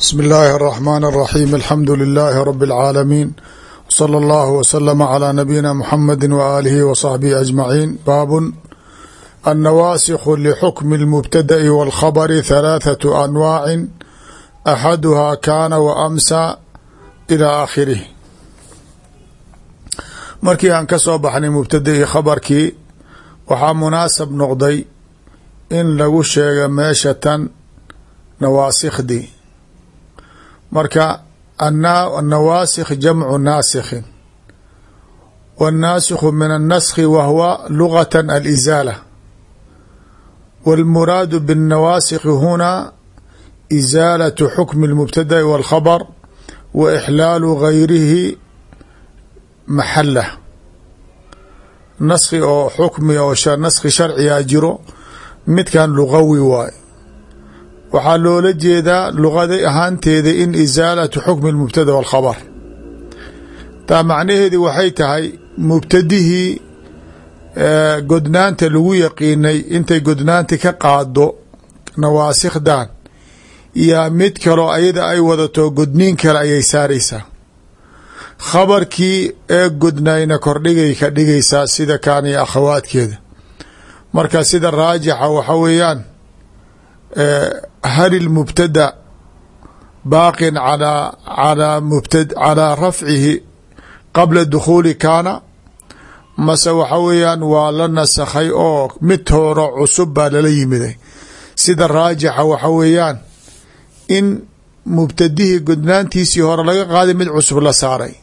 bsmi اllaahi الرaxmaan الraxiim alxamdu lilaahi rabi اlcaalamiin wslى اllah wslama clى nabiyina muxamadi waaalihi wa saxbihi ajmaciin baabun annawaasikhu lixukmi اlmubtada'i wاlkhabri halaaثaة anwaacin axaduhaa kaana wa amsa ilى aakhirih markii aan ka soo baxnay mubtada'i khabarkii waxaa munaasab noqday in lagu sheega meesha tan nawaasikhdii marka annawaasikh jamcu naasikhin wاnnaasikhu min annaskhi wa huwa lugata alizaala wاlmuraadu biاnnawaasikhi huna izaalatu xukmi اlmubtada'i wاlkhabr wa ixlaalu gayrihi maxalah naskhi oo xukmi oo naskhi sharcigaa jiro midkan lugawi waay waxaa loola jeedaa luqada ahaanteeda in isaalatu xukmi اlmubtada wاlkhabr taa macnaheedi waxay tahay mubtadihii godnaanta lagu yaqiinay intay godnaanti ka qaado nawaasikdan yaa mid kaloo ayada ay wadato godniin kale ayay saaraysaa. Khabarkii ee godnayna kordhigay ka dhigaysaa sida kaaniyo akhawaadkeeda. Marka sida raajixa waxa weeyaan hal ilmubtada baaqin calaa rafcihi qabla dukhuuli kaana mase waxa weeyaan waa la nasakhay oo mid horo cusub baa lala yimiday sida raajixa waxa weeyaan in mubtadihii godnaantiisii hore laga qaaday mid cusub la saaray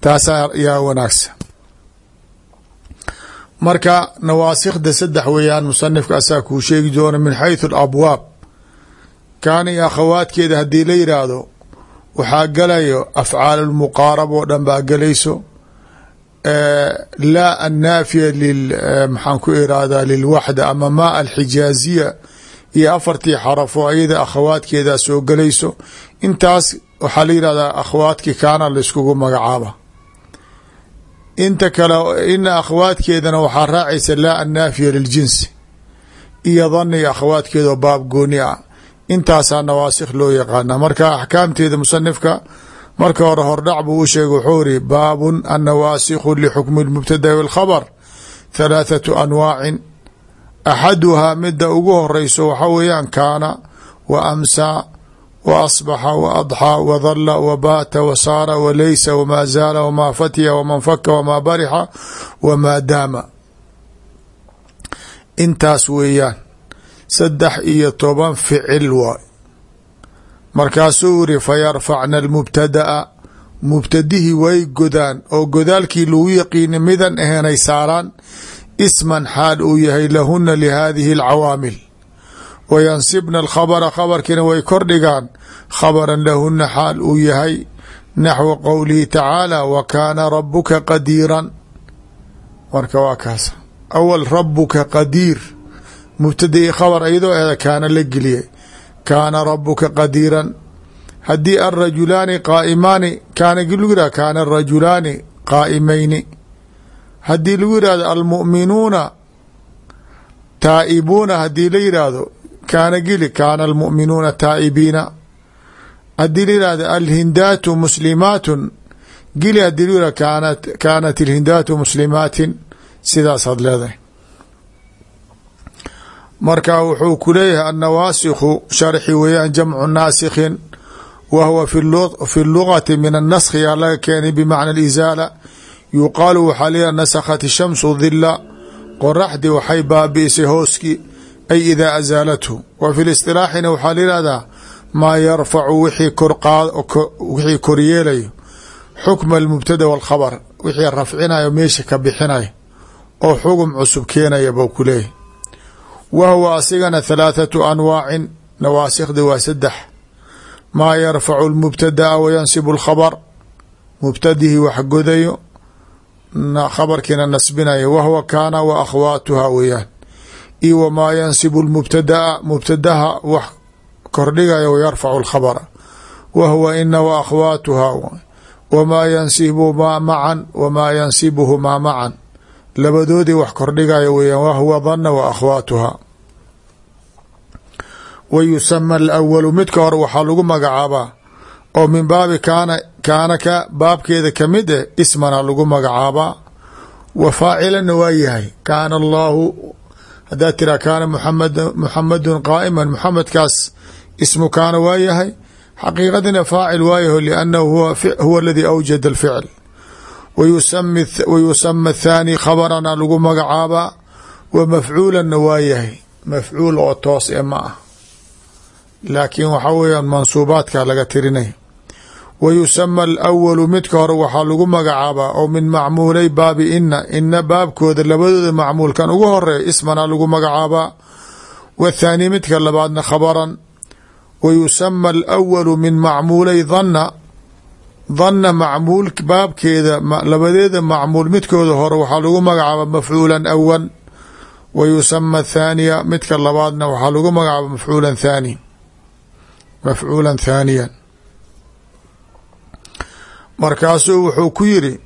taasaa yaa wanaagsan marka nawaasikda saddex weeyaan musanifka asaa kuu sheegi doona min xayثu alabwaab kaana iyo akhawaadkeeda haddii la yidhaahdo waxaa galayo afcaal lmuqaarab oo dhan baa galayso. Laa annaafiya maxaan ku irahdaa lilwaxda ama maa alxijaaziya iyo afartii xarafo ayada akhawaadkeedaa soo galayso. Intaas waxaa la yidhahdaa akhawaadkii kaana layskugu magacaaba. Inta kale ina akhawaadkeedana waxaa raacaysa laa annaafiya liljinsi iyo daniga akhawaadkeeda oo baab gooni ah intaasaa nawaasikh loo yaqaana marka axkaamteeda musanifka marka hore hordhac buu u sheegay wuxuu iri baabun annawaasikhu lixukmi اlmubtada'i wاlkhabr halaathatu anwaacin. Axaduhaa mida ugu horeyso waxa weeyaan kaana wa amsaa wa asbaxa wa adxaa wa dalla wa baata wa saara wa laysa wamaa zaala wamaa fatiya waman faka wamaa barixa wamaa daama. Intaas weeyaan saddex iyo toban ficil waay. Markaasuu yiri fayarfacna almubtada'a. Mubtadihii way godaan oo godaalkii lagu yaqiini midan ahenay saaraan isman xaal uu yahay lahuna lihadihi alcawaamil. Wayansibna alkhabra khabarkiina way kordhigaan khabran lahuna xaal uu yahay naxwu qowlihi tacaala wa kaana rabuka qadiiran. Marka waa kaas. Awal rabuka qadiir mubtadai khabar iyadoo eeda kaana la geliyay. Kaana rabuka qadiiran. Haddii alrajulaani qaa'imaani kaana lagu yihah kaana arajulaani qaa'imayni. Haddii lagu yihahdo almu'minuuna taa'ibuuna haddii la yidhaahdo kaana geli kaana almu'minuuna taa'ibiina. Haddii la yihahdo alhindaatu muslimaatun geli haddii la yihahdo kaanat alhindaatu muslimaatin sidaasaad leedahay marka wuxuu ku leeyahay annawaasikhu sharxi weeyaan jamcu naasikhin wa huwa fi lugati min annaskhi yaa laga keenay bimacna alizaala. Yuqaalu waxaa leeyahay nasakhat shamsu dila qoraxdii waxay baabi'isay hooskii ay idaa azaalathu wa fi listilaaxina waxaa layihahdaa maa yarfacu wixii koryeelayo xukma almubtada walkhabar wixii rafcinayo meesha ka bixinayo oo xugum cusub keenaya buu ku leeyahy wa huwa asigana halaathatu anwaacin nawaasikda waa saddex maa yarfacu lmubtadaa wayansibu alkhabr mubtadihii wax godayo khabarkiina nasbinayo wahuwa kaana wa akhwaatuha weeyaan io wamaa yansibu lmubtadaa mubtadaha wax kordhigaya wayarfacu alkhabra wa huwa ina wa akhwaatuha wamaa yansibumaa macan wamaa yansibuhumaa macan labadoodii wax kordhigaya weeyaan wahuwa dana wa akhwaatuha. Wa yusama alawalu midka hore waxaa lagu magacaabaa. Oo min baabi kaana kaana ka baabkeeda ka mid eh ismana lagu magacaabaa. Wa faacilana waa yahay kaana allaahu haddaad tiraa kaana muxamad muxamadun qaa'iman muxamedkaas ismu kaana waa yahay. Xaqiiqadina faacil waayaho liannahu huwa aladii awjada alficl wayusama athaani khabarana lagu magacaabaa wa mafcuulanna waa yahay mafcuul oo toos e ma ah laakiin waxaa weeyaan mansuubaadka laga tirinay wa yusama alawalu midka hore waxaa lagu magacaabaa oo min macmuulay baabi ina ina baabkooda labadooda macmuulkan ugu horreeya ismana lagu magacaabaa wathaani midka labaadna khabaran wa yusama alawalu min macmuulay dhanna dhanna macmuul baabkeeda labadeeda macmuul midkooda hore waxaa lagu magacaabaa mafcuulan awan wa yusama athaaniya midka labaadna waxaa lagu magacaaba mafcuulan thaani. Mafcuulan thaaniyan markaasuu wuxuu ku yiri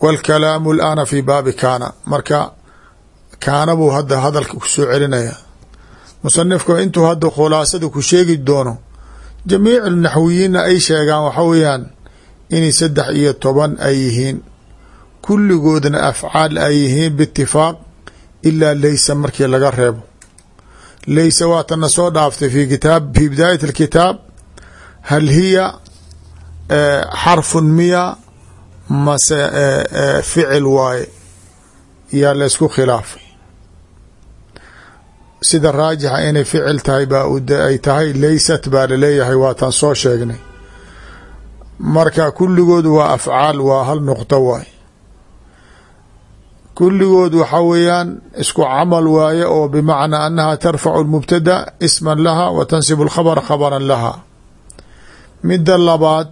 wاlkalaamu اlana fi baabi kaana. Marka kaana buu hadda hadalka ku soo celinaya musanifka intuu hadda khulaasada ku sheegi doono jamiic naxwiyiinna ay sheegaan waxa weeyaan inay saddex iyo toban ay yihiin. Kulligoodna afcaal ay yihiin biitifaaq ilaa leysa markii laga reebo. Leysa waatana soo dhaaftay fi kitaab fi bidaayat اlkitaab hal hiya xarfun miya mase ficil waaye. Yaa laysku khilaafay. Sida raajixa inay ficil tahay baa ay tahay leysat baa la leeyahay waataan soo sheegnay marka kulligood waa afcaal waa hal nuqto waay. Kulligood waxa weeyaan isku camal waaye oo bimacnaa annaha tarfacu lmubtada isman laha wa tansibu lkhabra khabaran laha. Midda labaad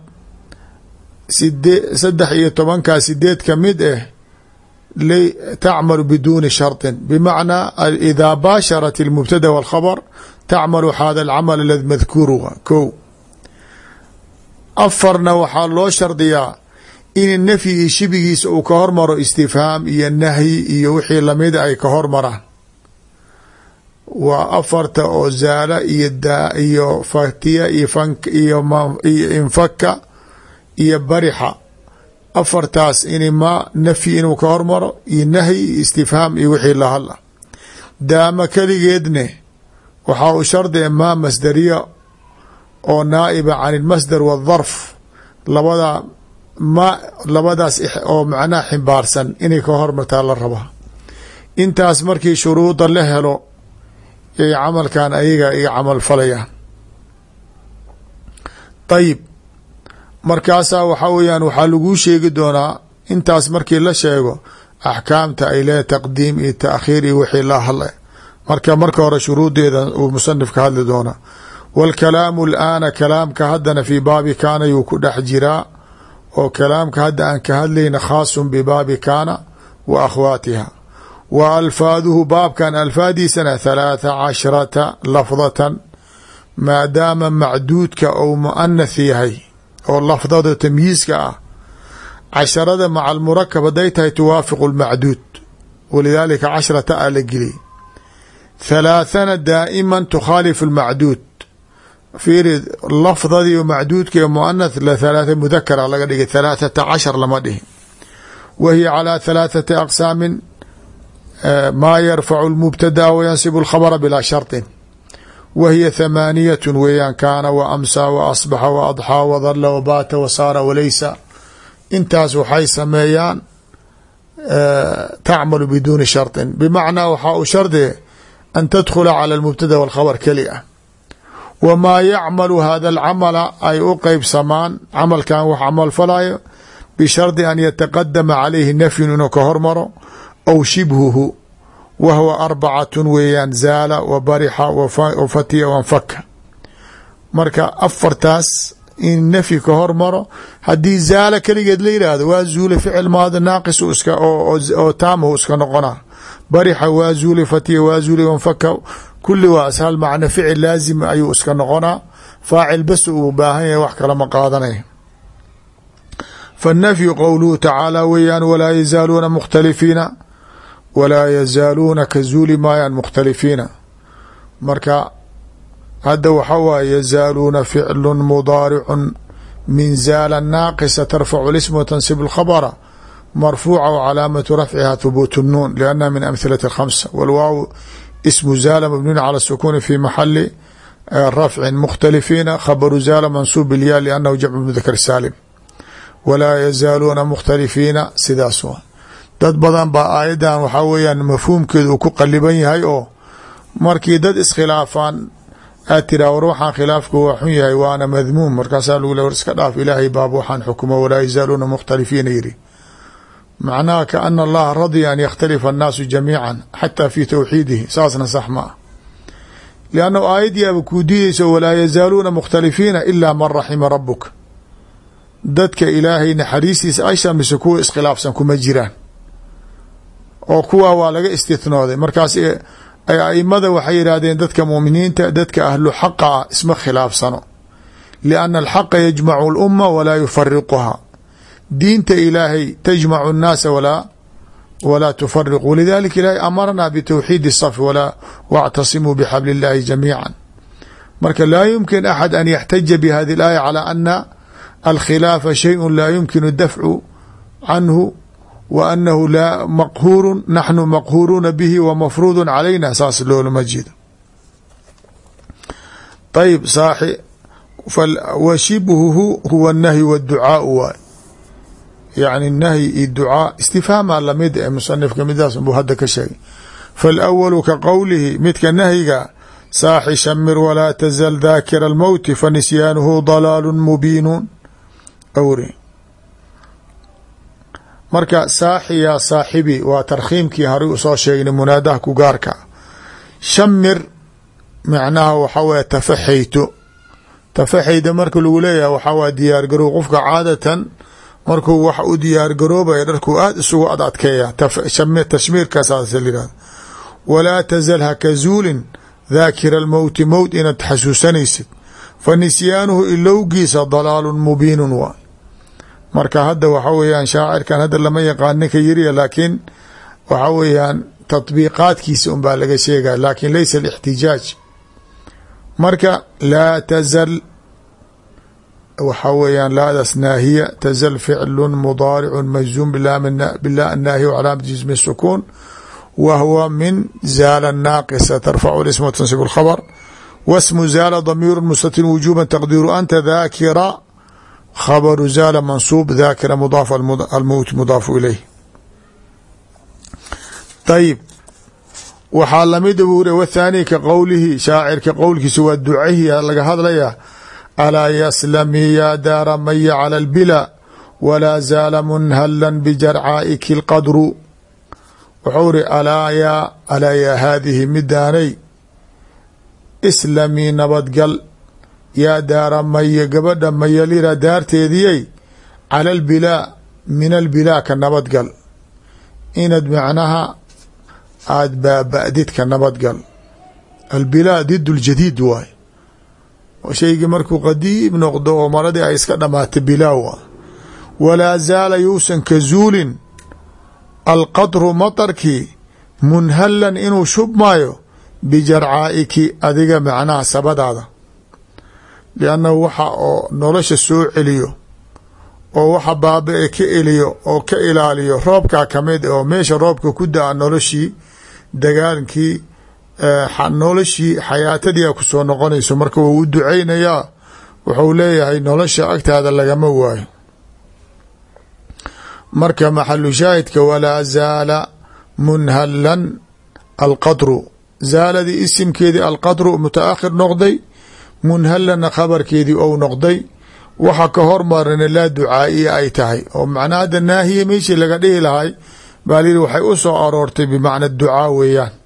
saddex iyo tobankaa sideed ka mid ah tacmalu biduuni sharطi bimacnaa idaa baasharat اlmubtada w alkhabr tacmalu hada alcamal aladi madkuuruha ko afarna waxaa loo shardiyaa in nafyi iyo shibigiisa uu ka hormaro istifhaam iyo nahyi iyo wixii lamida ay ka hormaraan. Waa afarta oo zaala iyo daa iyo fatiya iyo iyo infaka iyo barixa. Afartaas in ma nafyi inuu ka hormaro iyo nahyi iyo istifhaam iyo wixii lahadla daama keligeedne waxaa uu shardiga maa masdariya oo naa'iba can ilmasdar wadarf labada ma labadaas oo macnaha ximbaarsan inay ka hormartaa la rabaa intaas markii shuruuda la helo yay camalkan ayaga iga camal falayaan. Ayib markaasaa waxaa weyaan waxaa laguu sheegi doonaa intaas markii la sheego axkaamta ay leedahay taqdiim iyo taakhiir iyo wixii la hadla marka marka hore shuruudeeda uu musanif ka hadli doonaa wاlkalaamu اlaana kalaamka haddana fii baabi kaana yuu ku dhex jiraa oo kalaamka hadda aan ka hadlayna khaasun bibaabi kaana wa akhwaatiha wa alfaaduhu baabkan alfaadiisana halaatha cashrata lafdatan maadaama macduudka ou muanath yahay oo lafdada tamyiiska ah casharada maca almurakab hadday tahay tuwaafiqu lmacduud walidaalika cashrata a la geliyay halaathana daa'iman tukhaalifu lmacduud fiiri lafdadii macduudka ee muanath la halaatha mudakara laga dhigay halaathata cashar lama dhihin. Wa hiya calaa halaathati aqsaamin maa yarfacu lmubtadaa wa yansibu alkhabra bilaa sharطin wa hiya thamaaniyatun weeyaan kaana wa amsaa wa asbaxa wa adxaa wa dalla wa baata wa saara walaysa intaas waxay sameeyaan tacmalu biduuni sharطin bimacnaa waxaa u shardiga an tadkhula cala almubtada walkhabr keli ah wamaa yacmalu hada alcamala ay u qeybsamaan camalkan wax camal falayo bishardi an yataqadama calayhi nafyun inuu ka hormaro aw shibhuhu wa huwa arbacatun weeyaan zaala wa barixa wa fatiya wanfaka marka afartaas in nafyi ka hormaro haddii zaala keligeed la yidhaahdo waa zuula ficil maadi naaqis iska oo taamahu iska noqona barixa waa zuuli fatiya waa zuuli wanfaka kuli waa ashal macna ficil laazim ayuu iska noqonaa faacil bas uu baahan yahay wax kala ma qaadanaya faالnafyu qowluhu tacaala weeyaan walaa yazaaluuna mukhtalifiina walaa yazaaluuna ka zuuli maayaan mukhtalifiina marka hadda waxa waaye yazaaluuna ficlu mudaaricun min zaala naaqisa tarfacu lism wa tansib اlkhabra marfuuca w calaamatu rafciha thubuut الnuun liannaha min amhilati اkhamsa wاlwaaw ismu zaala mabniun cala الsukuni fi maxali rafcin mukhtalifiina khabaru zaala mansuub bilya liannahu jamcu mudakar saalim walaa yazaaluuna mukhtalifiina sidaas waa dad badan baa aayaddan waxaa weeyaan mafhuumkeedu uu ku qaliban yahay oo markii dad iskhilaafaan aad tiraa war waxaan khilaafku waa xun yahay waana madmuum markaasaa lagu le war iska dhaaf ilaahay baab waxaan xukumo walaa yazaaluuna mukhtalifiina yiri macnaha kaana allaha radya an yakhtalifa annaasu jamiica xataa fi towxiidihi saasna sax ma ah liannahu aayaddiiaba kuu diideyso walaa yazaaluuna mukhtalifiina ilaa man raxima rabuka dadka ilaahay naxariistiisa asha mise kuwa iskhilaafsan kuma jiraan oo kuwaa waa laga istithnooday markaas aimada waxay yidhaahdeen dadka muuminiinta dadka ahlu xaqa ah isma khilaafsano lianna alxaqa yajmacu lumma walaa yufariquha diinta ilaahay tajmacu annaasa walaa walaa tufariq walidalika ilaahay amarnaa bitowxiid الصف walaa wاctasimuu bxabl اllahi jamiica marka laa yumkin axad an yaxtaja bhadi اlaaya calى ana alkhilaafa shayءu laa yumkinu dafcu canhu wa anahu laa maqhuuru naxnu maqhuuruuna bihi wa mafruudu calayna saas loolama jeedo ayb saaxi wa shibhuhu huwa الnahyi wاdducaau waay yacni nahyi iyo ducaa istifhaama la mid ee musanifka midaas buu hadda ka sheegay. Faalawalu ka qowlihi midka nahyiga saaxi shamir walaa tazal daakira almowti fanisyaanhu dalaalu mubiinuun awri. Marka saaxi yaa saaxibi waa tarkhiimkii horay u soo sheegnay munaadaha ku gaarka. Shamir macnaha waxaa weye tafaxayto tafaxayda marka lagu leeyahay waxaa markuu wax u diyaar garoobaya dharkuu aada isugu ad adkeeya tashmiirkaasaas layihahda walaa tazal haka zuulin daakira almowti mowt inaad xasuusanaysid fa nisyaanuhu ilowgiisa dalaalun mubiinun waa. Marka hadda waxa weeyaan shaacirkan hadda lama yaqaan ninka yiriya laakiin waxa weeyaan tatbiiqaadkiisa unbaa laga sheegaya laakin laysa alixtijaaj. Marka laa tazal waxaa weeyaan laadaas naahiya tazal ficlu mudaaricu majzuum bila annaahiy calaamati jismi sukuun wa huwa min zaala naaqisa tarfacu ism wa tansib اlkhabr wasmu zaala damiiru mustatir wujuba taqdiiru anta daakira khabaru zaala mansuub daakira mudaaf almowt mudaafu ilayh. Ayib waxaa lamida buu ri wthaani ka qowlihi shaacirka qowlkiisa waa ducahiya laga hadlaya alaa yslami yaa daara maya cala اlbila walaa zaala munhala bijarcaa'iki اlqadru wuxuu ri alaa yaa alaa yaa haadihi midaanay islamii nabadgal yaa daara maya gabadha mayalira daarteediyey cala albilaa min albilaa ka nabadgal inad macnaha aada baaba'did ka nabadgal albilaa did ljadiid waay shaygii markuu qadiim noqdo oo maradii ay iska dhamaata bilaawa walaa zaala yuusan ka zuulin alqadru matarkii munhalan inuu shubmaayo bijarcaa'iki adiga macnaha sabadaada. Liannahu waxa oo nolosha soo celiyo oo waxa baaba-e ka eliyo oo ka ilaaliyo roobkaa ka mid oo meesha roobka ku da'a noloshii dagaalkii noloshii xayaatadiia ku soo noqonayso. Marka wuu u ducaynayaa wuxuu leeyahay nolosha agtaada lagama waayo. Marka maxalu shaahidka walaa zaala munhalan alqadru. Zaaladii isimkeedii alqadru mutaakhir noqday munhalana khabarkeedii ou noqday. Waxa ka hormarana laa ducaa'iya ay tahay. Oo macnaa hadda naahiya meeshii laga dhihi lahay baa lihi waxay u soo aroortay bimacna ducaa weeyaan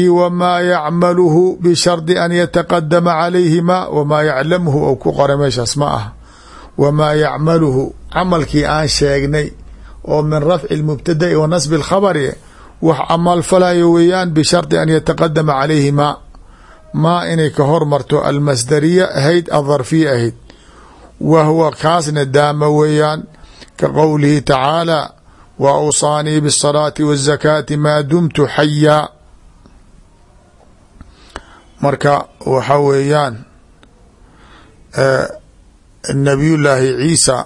iyo wmaa yacmaluhu bishardi an yataqadama calayhima wamaa yaclamhu oo ku qoray meeshaas ma ah wamaa yacmaluhu camalkii aan sheegnay oo min rafci lmubtada'i wa nasbi alkhabari wax amaal falayo weeyaan bishardi an yataqadama calayhi maa maa inay ka hormarto almasdariya ahayd aldarfiya ahayd wa huwa kaasna daama weeyaan ka qowlihi tacaala wa awsaanii biاsalaati waazakaati maa dumtu xayaa marka waxa weeyaan nabiyullaahi ciisa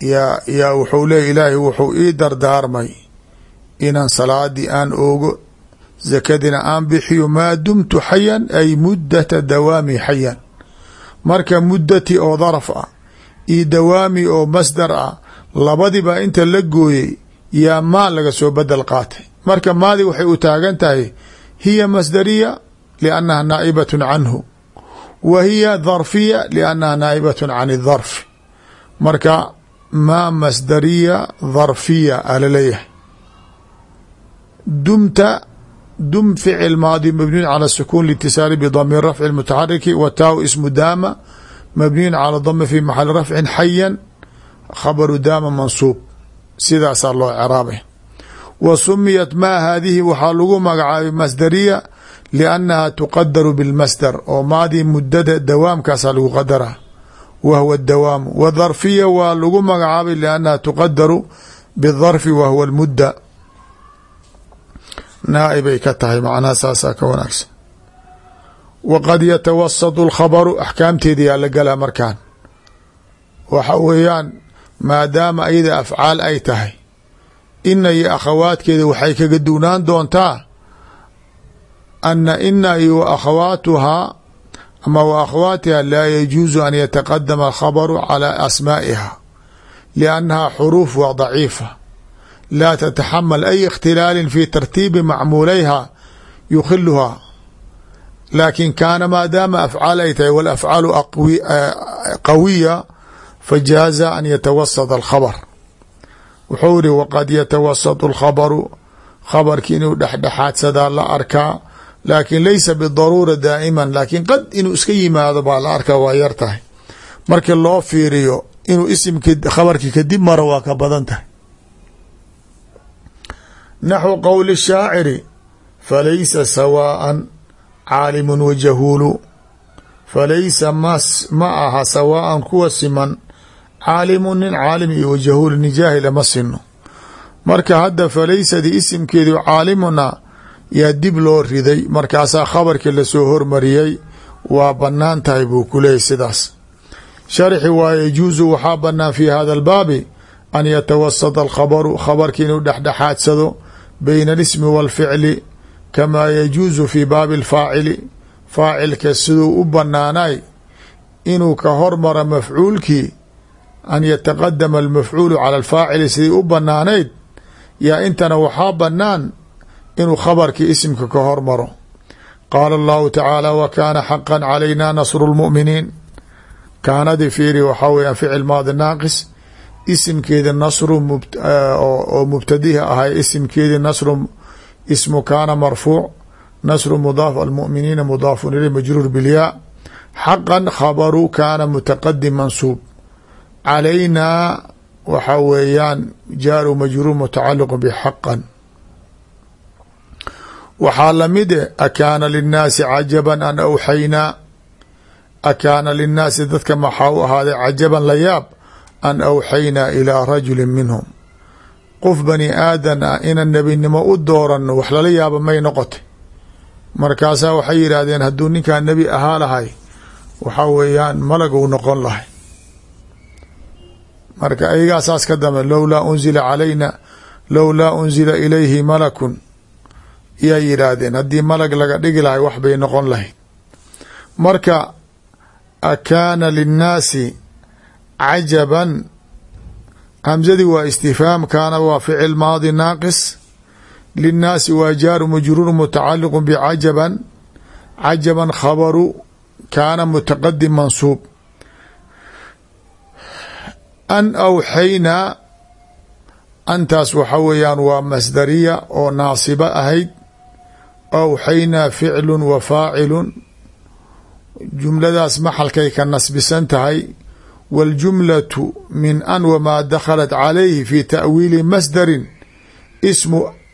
yaa yaa wuxuu leeya ilaahay wuxuu ii dardaarmay inaan salaadii aan oogo zakadina aan bixiyo maa dumtu xayan ay muddata dawaami xayan. Marka muddati oo daraf ah iyo dawaami oo masdar ah labadiba inta la gooyey yaa maa laga soo bedel qaatay. Marka maadi waxay u taagan tahay hiya masdariya liannaha naa'ibatun canhu wa hiya dharfiya liannaha naa'ibatun can idharfi marka maa masdariya dharfiya alaleeyahay dumta dum ficil maadi mabniyun cala sukun litisaali bdamiir rafci mutaxariki wa taaw ismu daama mabniyun cala dami fi maxali rafcin xayan khabaru daama mansuub sidaasaa loo ceraabay wa sumiyat maa haadihi waxaa lagu magacaabay masdariya liannaha tuqadaru bilmasdar oo maadii mudada dawaamkaasaa lagu qadara. Wa huwa dawaamu wa dharfiya waa lagu magacaabay liannaha tuqadaru bidarfi wa huwa lmudda naaibay ka tahay macnaha saasaa ka wanaagsan. Waqad yatawasatu alkhabaru axkaamteeda yaa la galaa markaan. Waxa weeyaan maadaama ayada afcaal ay tahay ina iyo akhawaadkeeda waxay kaga duwnaan doontaa ana ina iyo wa akhawaatuhaa ama wa akhawaatiha laa yajuusu an yataqadama alkhabaru calaa asmaa'iha liannaha xuruuf waa daciifa. Laa tataxamal ay ikhtilaalin fi tartiibi macmuulayha yukhiluhaa laakin kaana maadaama afcaal ay tahay walafcaalu qawiya fajaaza an yatawasada alkhabar wuxuu iri waqad yatawasatu alkhabaru. Khabarki inuu dhexdhexaadsadaa la arkaa laakin laysa bidaruura daa'iman laakiin qad inuu iska yimaado baa la arkaa waa yar tahay. Markii loo fiiriyo inuu isimki khabarki kadib maro waa ka badan tahay. Naxwu qowli shaaciri falaysa sawaءa caalimu wajahuulu falaysa mas ma aha sawaءan kuwa siman caalimu nin caalim iyo wajahuulu nin jaahila ma sino. Marka hadda falaysadii isimkeedu caalimuna yaa dib loo riday markaasaa khabarkii la soo hormariyey waa bannaan tahay buu ku leeyay sidaas. Sharxi waa yajuusu waxaa banaan fi hada albaabi an yatawasata alkhabaru khabarki inuu dhexdhexaadsado bayna alismi waalficli kamaa yajuusu fi baabi alfaacili faacilka siduu u banaanay inuu ka hormaro mafcuulkii an yataqadama almafcuulu cala alfaacili sidii u banaanayd yaa intana waxaa banaan inuu khabarkii isimka ka hormaro qaala allahu tacaala wa kaana xaqa calayna nasru lmu'miniin kaanadii fiiri waxaa weeyaan ficil maadi naaqis isimkeedi nasru oo mubtadihi ahay isimkeedi nasru ismu kaana marfuuc nasru mudaaf almu'miniina mudaafun ilay majruur bilyaa xaqan khabaru kaana mutaqadim mansuub calaynaa waxaa weeyaan jaaru majruur mutacaliq bxaqan waxaa la mid e akaana linnaasi cajaban an awxaynaa akaana linnaasi dadka maxaa u ahaaday cajaban la yaab an awxaynaa ilaa rajuli minhum qof bani aadan ah inaan nebinimo u dooranno wax lala yaaba may noqotay. Markaasaa waxay yidhaahdeen hadduu ninkaan nebi ahaa lahay waxaa weeyaan malag noqon lahay marka ayagaa saas ka dambe lowlaa unzila calayna lowlaa unzila ilayhi malakun. Yaa yidhaahdeen haddii malag laga dhigi lahay wax bay noqon lahayd. Marka akaana linnaasi cajaban hamsadii waa istifhaam kaana waa ficil maadi naaqis. Linnaasi waa jaaru majruur mutacaliqu bicajaban cajaban khabaru kaana mutaqadim mansuub an awxaynaa antaas waxa weeyaan waa masdariya oo naasiba ahayd awxaynaa ficlu wa faacilun jumladaas maxalkay ka nasbisan tahay waاljumlaة min an wmaa dakhalat calayhi fi ta'wiili masdarin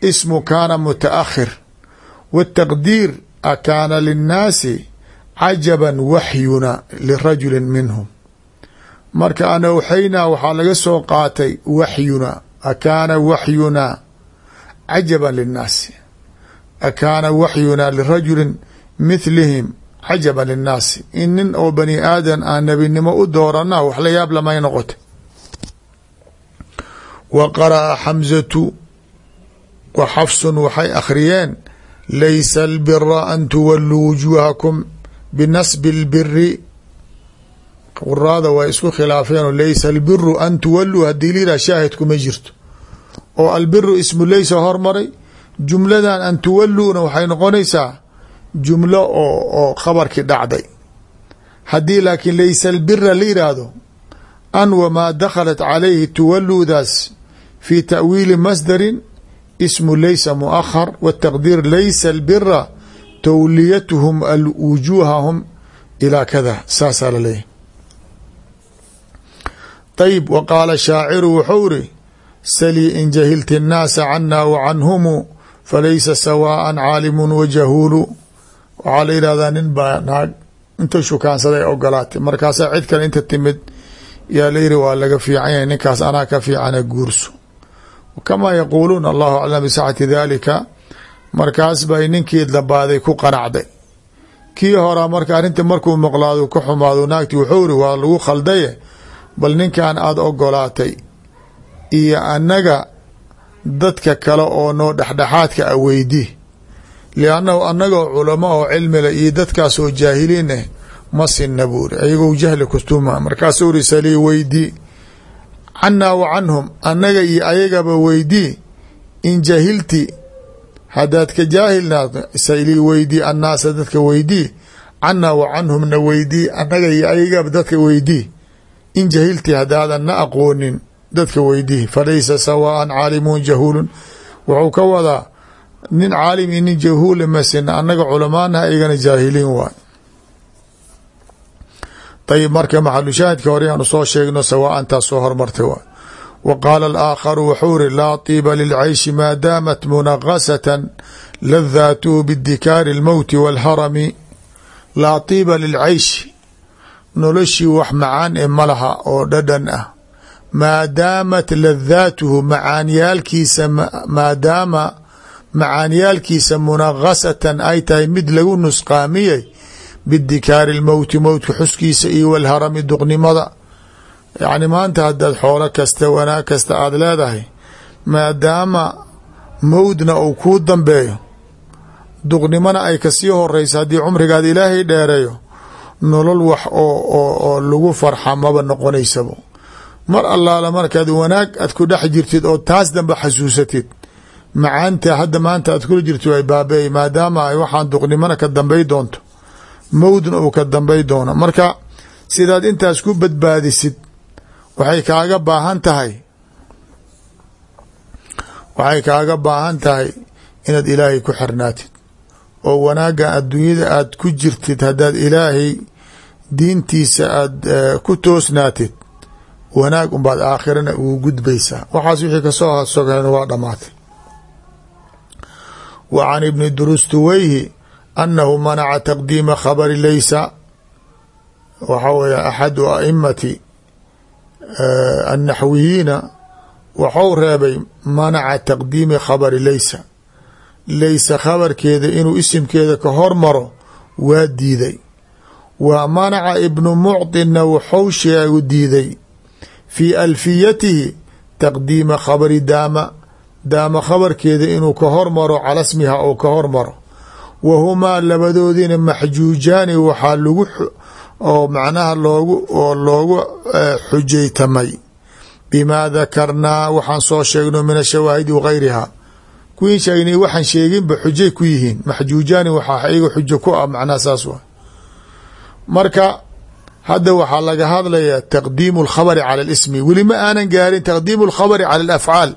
ismu kaana mutaakhir wالtaqdiir akaana linnaasi cajaba waxyuna lirajuli minhum marka an awxaynaa waxaa laga soo qaatay waxyuna akaana waxyunaa cajaba linnaasi. Akaana waxyunaa lirajuli mithlihim cajaba linnaasi. In nin oo bani aadan aan nebinimo u doorana wax la yaab lamay noqota wa qara'a xamzatu wa xafsun waxay akhriyeen laysa albira an tuwaluu wujuuhakum binasbi اlbiri quraada waa isku khilaafeen laysa albiru an tuwaluu haddii liraa shaahidkuma jirto. oo albiru ismu leysa hormaray jumladan an tuwaluuna waxay noqonaysaa jumlo oo oo khabarkii dhacday. Haddii laakiin laysa albira la yidhaahdo an wamaa dakhalat calayhi tuwaluudaas fi ta'wiili masdarin ismu laysa muahar wtaqdiir laysa albira towliyatuhum wujuuhahum ilaa kada saasaa laleeyahy ayb wa qaala shaaciru wuxuu iri salii in jahilti اnnaasa cana wacanhumu falaysa sawaءa caalimu wajahuulu waxaa la yihahdaa nin baa naag inta shukaansaday ogolaatay markaasaa cid kale inta timid yaa la yiri waa laga fiican yahay ninkaas anaa ka fiicana guurso kamaa yaquuluun allahu aclam bisaxati daalika markaas bay ninkii dambaaday ku qanacday kii horaa marka arrinta markuu maqlaado ka xumaado naagti wuxuu iri waa lagu khaldaye bal ninkan aada ogolaatay iyo annaga dadka kale oo noo dhexdhexaadka a weydi. Liannahu annagoo culamo oo cilmile iyo dadkaasoo jaahiliin ah ma sinna buuri. Ayagoo jahli kustuma markaasuu ri salii weydii cannaa wa canhum. Annaga iyo ayagaba weydii in jahilti haddaad ka jaahilnaad salii weydii annaasa dadka weydii cannaa wa canhumna weydii annaga iyo ayagaba dadka weydii in jahilti hadaadan na aqoonin dadka weydihi falaysa sawaan caalimun jahuulun wuxuu ka wadaa nin caalim iyo nin jahuula masina annaga culamaana aygana jaahiliin waay ayb marka maxalushaahidka hore aanu soo sheegno sawaan taas soo hormartay waay wa qaala alaaakharu wuxuu iri laa tiiba lilcayshi maa daamat munaqasatan ladaatu bidikaari almowti walharami laa noloshii wax macaan ee malaha oo dhadhan ah. Maadaamat ladaatuhu macaanyaalkiisa maadaama macaanyaalkiisa munaqasatan ay tahay mid lagu nusqaamiyey bidikaari lmowti mowtka xuskiisa iyo walharami duqnimada. Yacni maanta haddaad xoolo kasta wanaag kasta aada leedahay maadaama mowdna uu kuu dambeeyo duqnimona ay ka sii horeysa haddii cumrigaad ilaahay dheereeyo nolol wax oo lagu farxa maba noqonaysabo. Mar allaala markaad wanaag aad ku dhex jirtid oo taas dambe xasuusatid macaanta hadda maanta aad kula jirto ay baabe maadaama ay waxaan duqnimona ka dambay doonto mowdna uu ka dambay doono. Marka sidaad intaas ku badbaadisid waxay kaaga baahan tahay waxay kaaga baahan tahay inaad ilaahay ku xirnaatid oo wanaaggan adduunyada aad ku jirtid haddaad ilaahay diintiisa aada ku toosnaatid wanaag unbaad aakhirana ugu gudbaysaa. Waxaas wixii ka soo sogeen waa dhamaatay. Wa can ibni durustuweyhi annahu manaca taqdiima khabari laysa waxa weeye axadu aimati annaxwiyiina waxau reebay manaca taqdiimi khabari laysa laysa khabarkeeda inuu isimkeeda ka hormaro waa diiday. Wa manaca ibnu mucdinna waxau sheegu diiday fii alfiyatihi taqdiima khabari daama daama khabarkeeda inuu ka hormaro cala smiha oo ka hormaro. Wa humaa labadoodiina maxjuujaani waxaa lagu oo macnaha loogu oo loogu xujaytamay. Bimaa dakarnaa waxaan soo sheegno min ashawaahidi wagayriha kuwiin sheegnay waxaan sheeginba xujay ku yihiin. Maxjuujaani waxaa iyaga xujo ku ah macnaha saas wa marka hadda waxaa laga hadlaya taqdiimu alkhabari cala alismi. Weli ma aanan gaarin taqdiimu alkhabari cala alafcaal.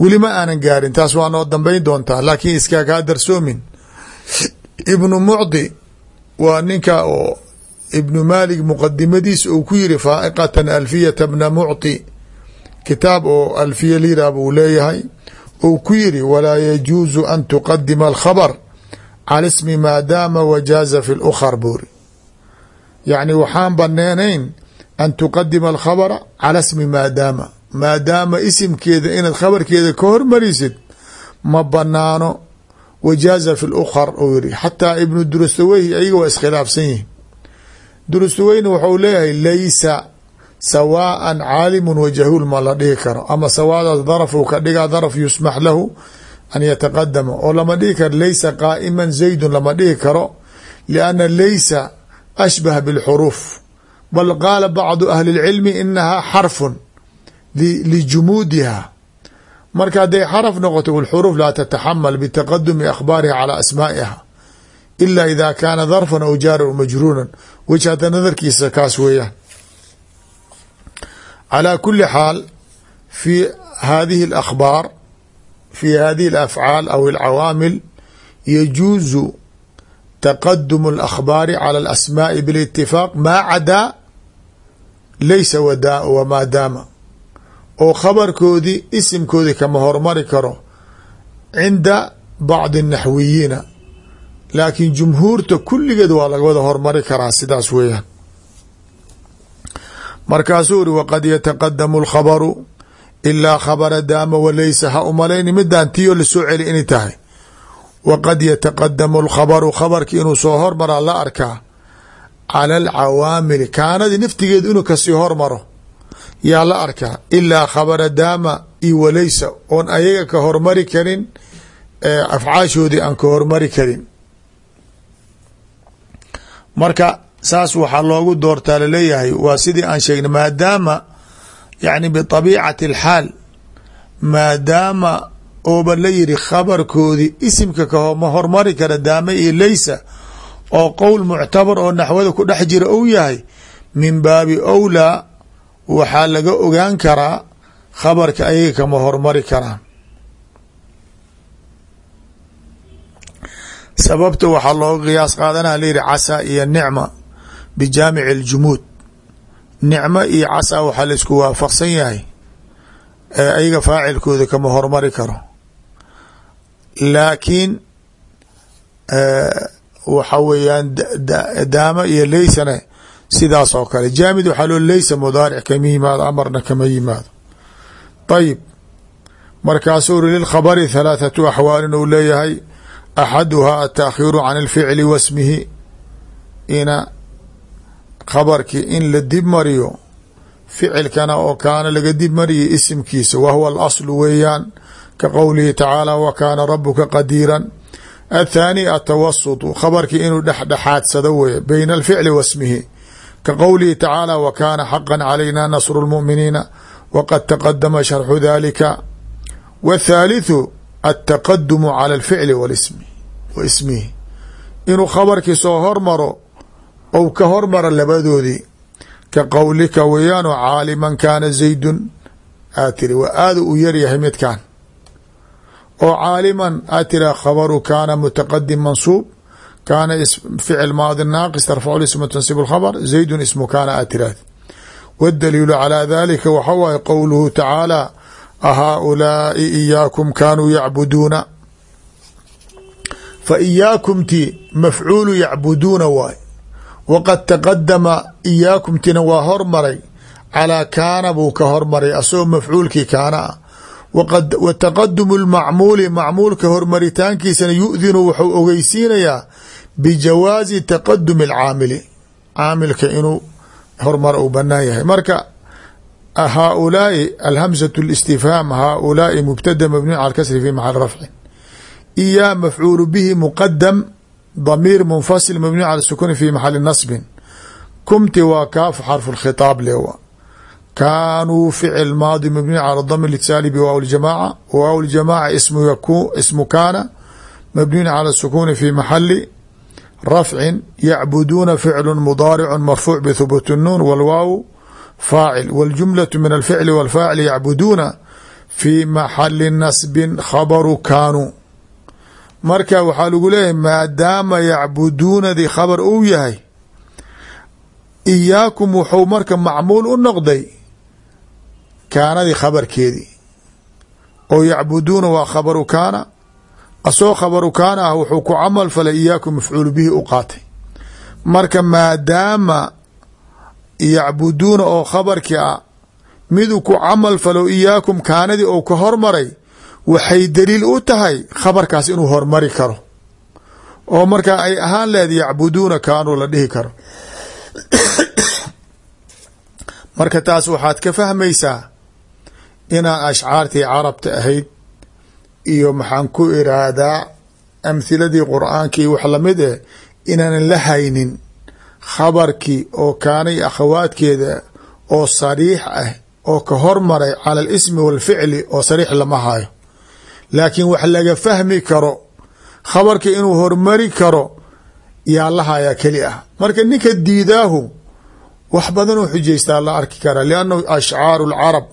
Weli ma gaarin taas waa noo dambeyn doontaa laakiin iskaa kaa darsoomin ibnu mucdi waa ninka oo ibnu maalig muqadimadiisa uu ku yiri faa'iqatan alfiyata bna mucti kitaab oo alfiya liraa buu leeyahay uu ku yiri walaa yajuuzu an tuqadima alkhabr cala ismi maadaama wajaaza fi lukhar buuri yacni waxaan baneenayn an tuqadima alkhabra cala smi maadaama maadaama isimkeeda inaad khabarkeeda ka hormarisid ma banaano wajaaza fi lukhar uu yiri xataa ibnu durustaweyhi ayaga waa iskhilaafsan yihiin durustaweyni wuxuu leeyahay laysa sawaءa caalimu wajahuul ma la dhihi karo ama sawaadaas darafuu ka dhigaa daraf yusmax lahu an yataqadama oo lama dhihi karo laysa qaa'ima zaydun lama dhihi karo lianna laysa ashbaha bilxuruuf bal qaala bacdu ahli اlcilmi inahaa xarfun lijumuudiha marka hadday xarf noqoto wlxuruuf laa tataxamal bitaqadumi akhbaariha calى asmaa'iha ila ida kaana darfan aw jaaran majruuran wejhada nadarkiisa kaas weeyaan calى kuli xaal fi hadihi اlakhbaar fi hadihi alafcaal aw alcawaamil yajuuzu taqadum اlakhbaari calى alasmaaءi bilitifaaq maa cadaa laysa wamaa daama oo khabarkoodii isimkoodii kama hormari karo cinda bacdi الnaxwiyiina laakiin jumhuurta kulligeed waa laga wada hormari karaa sidaas weeyaan markaasuu uri waqad yataqadamu اlkhabaru ilaa khabara daama walaysa ha umalayni midaan tiyo la soo celi inay tahay. Waqad yataqadamu اlkhabaru khabarki inuu soo hormaraa la arkaa cala alcawaamili kaanadii naftigeedu inuu ka sii hormaro yaa la arkaa ilaa khabara daama io walaysa oon ayaga ka hormari karin afcaashoodii aan ka hormari karin. Marka saas waxaa loogu doortaa la leeyahay waa sidii aan sheegnay maadaama yani biطabiicati اlxaal maadaama ooba la yiri khabarkoodii isimka kama hormari kara daama iyo laysa oo qowl muctabar oo naxwada ku dhex jira ou yahay min baabi owlaa waxaa laga ogaan karaa khabarka ayaga kama hormari karaan. Sababta waxaa looga qiyaas qaadanaya layihi casaa iyo nicma bijaamici اljumuud nicmo iyo casaa waxaa la isku waafaqsan yahay ayaga faacilkooda kama hormari karo. Laakiin waxa weeyaan daama iyo leysana sidaas oo kale. Jaamid waxaa loo leysa mudaaric kama yimaado amarna kama yimaado. Ayib markaasuu uri lilkhabari halaathatu axwaalin uu leeyahay axaduhaa ataakhiiru can اlficli wasmihi ina khabarkii in la dib mariyo ficilkana oo kaana laga dib mariya isimkiisa wa huwa alaslu weeyaan ka qowlihi tacaala wa kaana rabuka qadiiran. Athaani atawasutu khabarkii inuu dhexdhexaadsado weeye bayna alficli wasmihi ka qowlihi tacaala wa kaana xaqa calayna nasru lmu'miniina waqad taqadama sharxu dalika wthaalitثu altaqadumu cala alficli wsmi wa ismihi. Inuu khabarkii soo hormaro ou ka hormara labadoodii ka qowlika weeyaanoo caaliman kaana zaydun aad tiri waa aada u yaryahay midkan oo caaliman aad tira khabaru kaana mutaqadim mansuub kaana ficil maadi naaqis tarfacu isma tansibu lkhabr zaydun ismu kaana aad tiraahd waاdaliilu calaa dalika waxa waaye qowluhu tacaala ahaa-ulaai iyaakum kaanuu yacbuduuna. Fa iyaakumti mafcuulu yacbuduuna waay waqad taqadama iyaakum tina waa hormaray calaa kaana buu ka hormaray asagoo mafcuulkii kaana ah wa taqadumu lmacmuuli macmuulka hormaritaankiisana yudinu wuxuu ogeysiinayaa bijawaazi taqadumi alcaamili caamilka inuu hormar uu banaan yahay marka haaulaai alhamsatu listifhaam haaulaai mubtada mabniun cala lkasri fi maxal rafcin iyaa mafcuulu bihi muqadam damiir munfasil mabniy cala sukuni fi maxali nasbin kumti waa kaaf xarfu khiaab lewa kaanuu ficil maadi mabniy cala dami litaali biwaaw ljamaca waaw ljamaca ismu kaana mabniyn cala sukuni fi maxali rafcin yacbuduuna ficlu mudaaricu marfuuc bihubuuti nuun walwaaw faacil waljumlatu min alficli walfaacili yacbuduuna fi maxali nasbin khabaru kaanuu marka waxaa lagu leeyahay maadaama yacbuduunadii khabar uu yahay iyaakum wuxuu marka macmuul u noqday kaanadii khabarkeedii. Oo yacbuduuna waa khabaru kaana asoo khabaru kaana ah wuxuu ku camal falay iyaakum mafcuul bihi u qaatay. Marka maadaama yacbuduuna oo khabarkii ah miduu ku camal falo iyaakum kaanadii ou ka hormaray waxay daliil u tahay khabarkaas inuu hormari karo. Oo markaa ay ahaan leed yacbuduuna kaanuu la dhihi karo. Marka taas waxaad ka fahmaysaa inaan ashcaartii carabta ahayd iyo maxaan ku iraahdaa amhiladii qur'aankii wax la mid eh inaanan la haynin khabarkii oo kaanay akhawaadkeeda oo sariix ah oo ka hormaray cala alismi walficli oo sariix lama hayo laakiin wax laga fahmi karo khabarka inuu hormari karo yaa la hayaa keli ah. Marka ninka diidaahu wax badan oo xujaystaa la arki karaa liannahu ashcaaru lcarab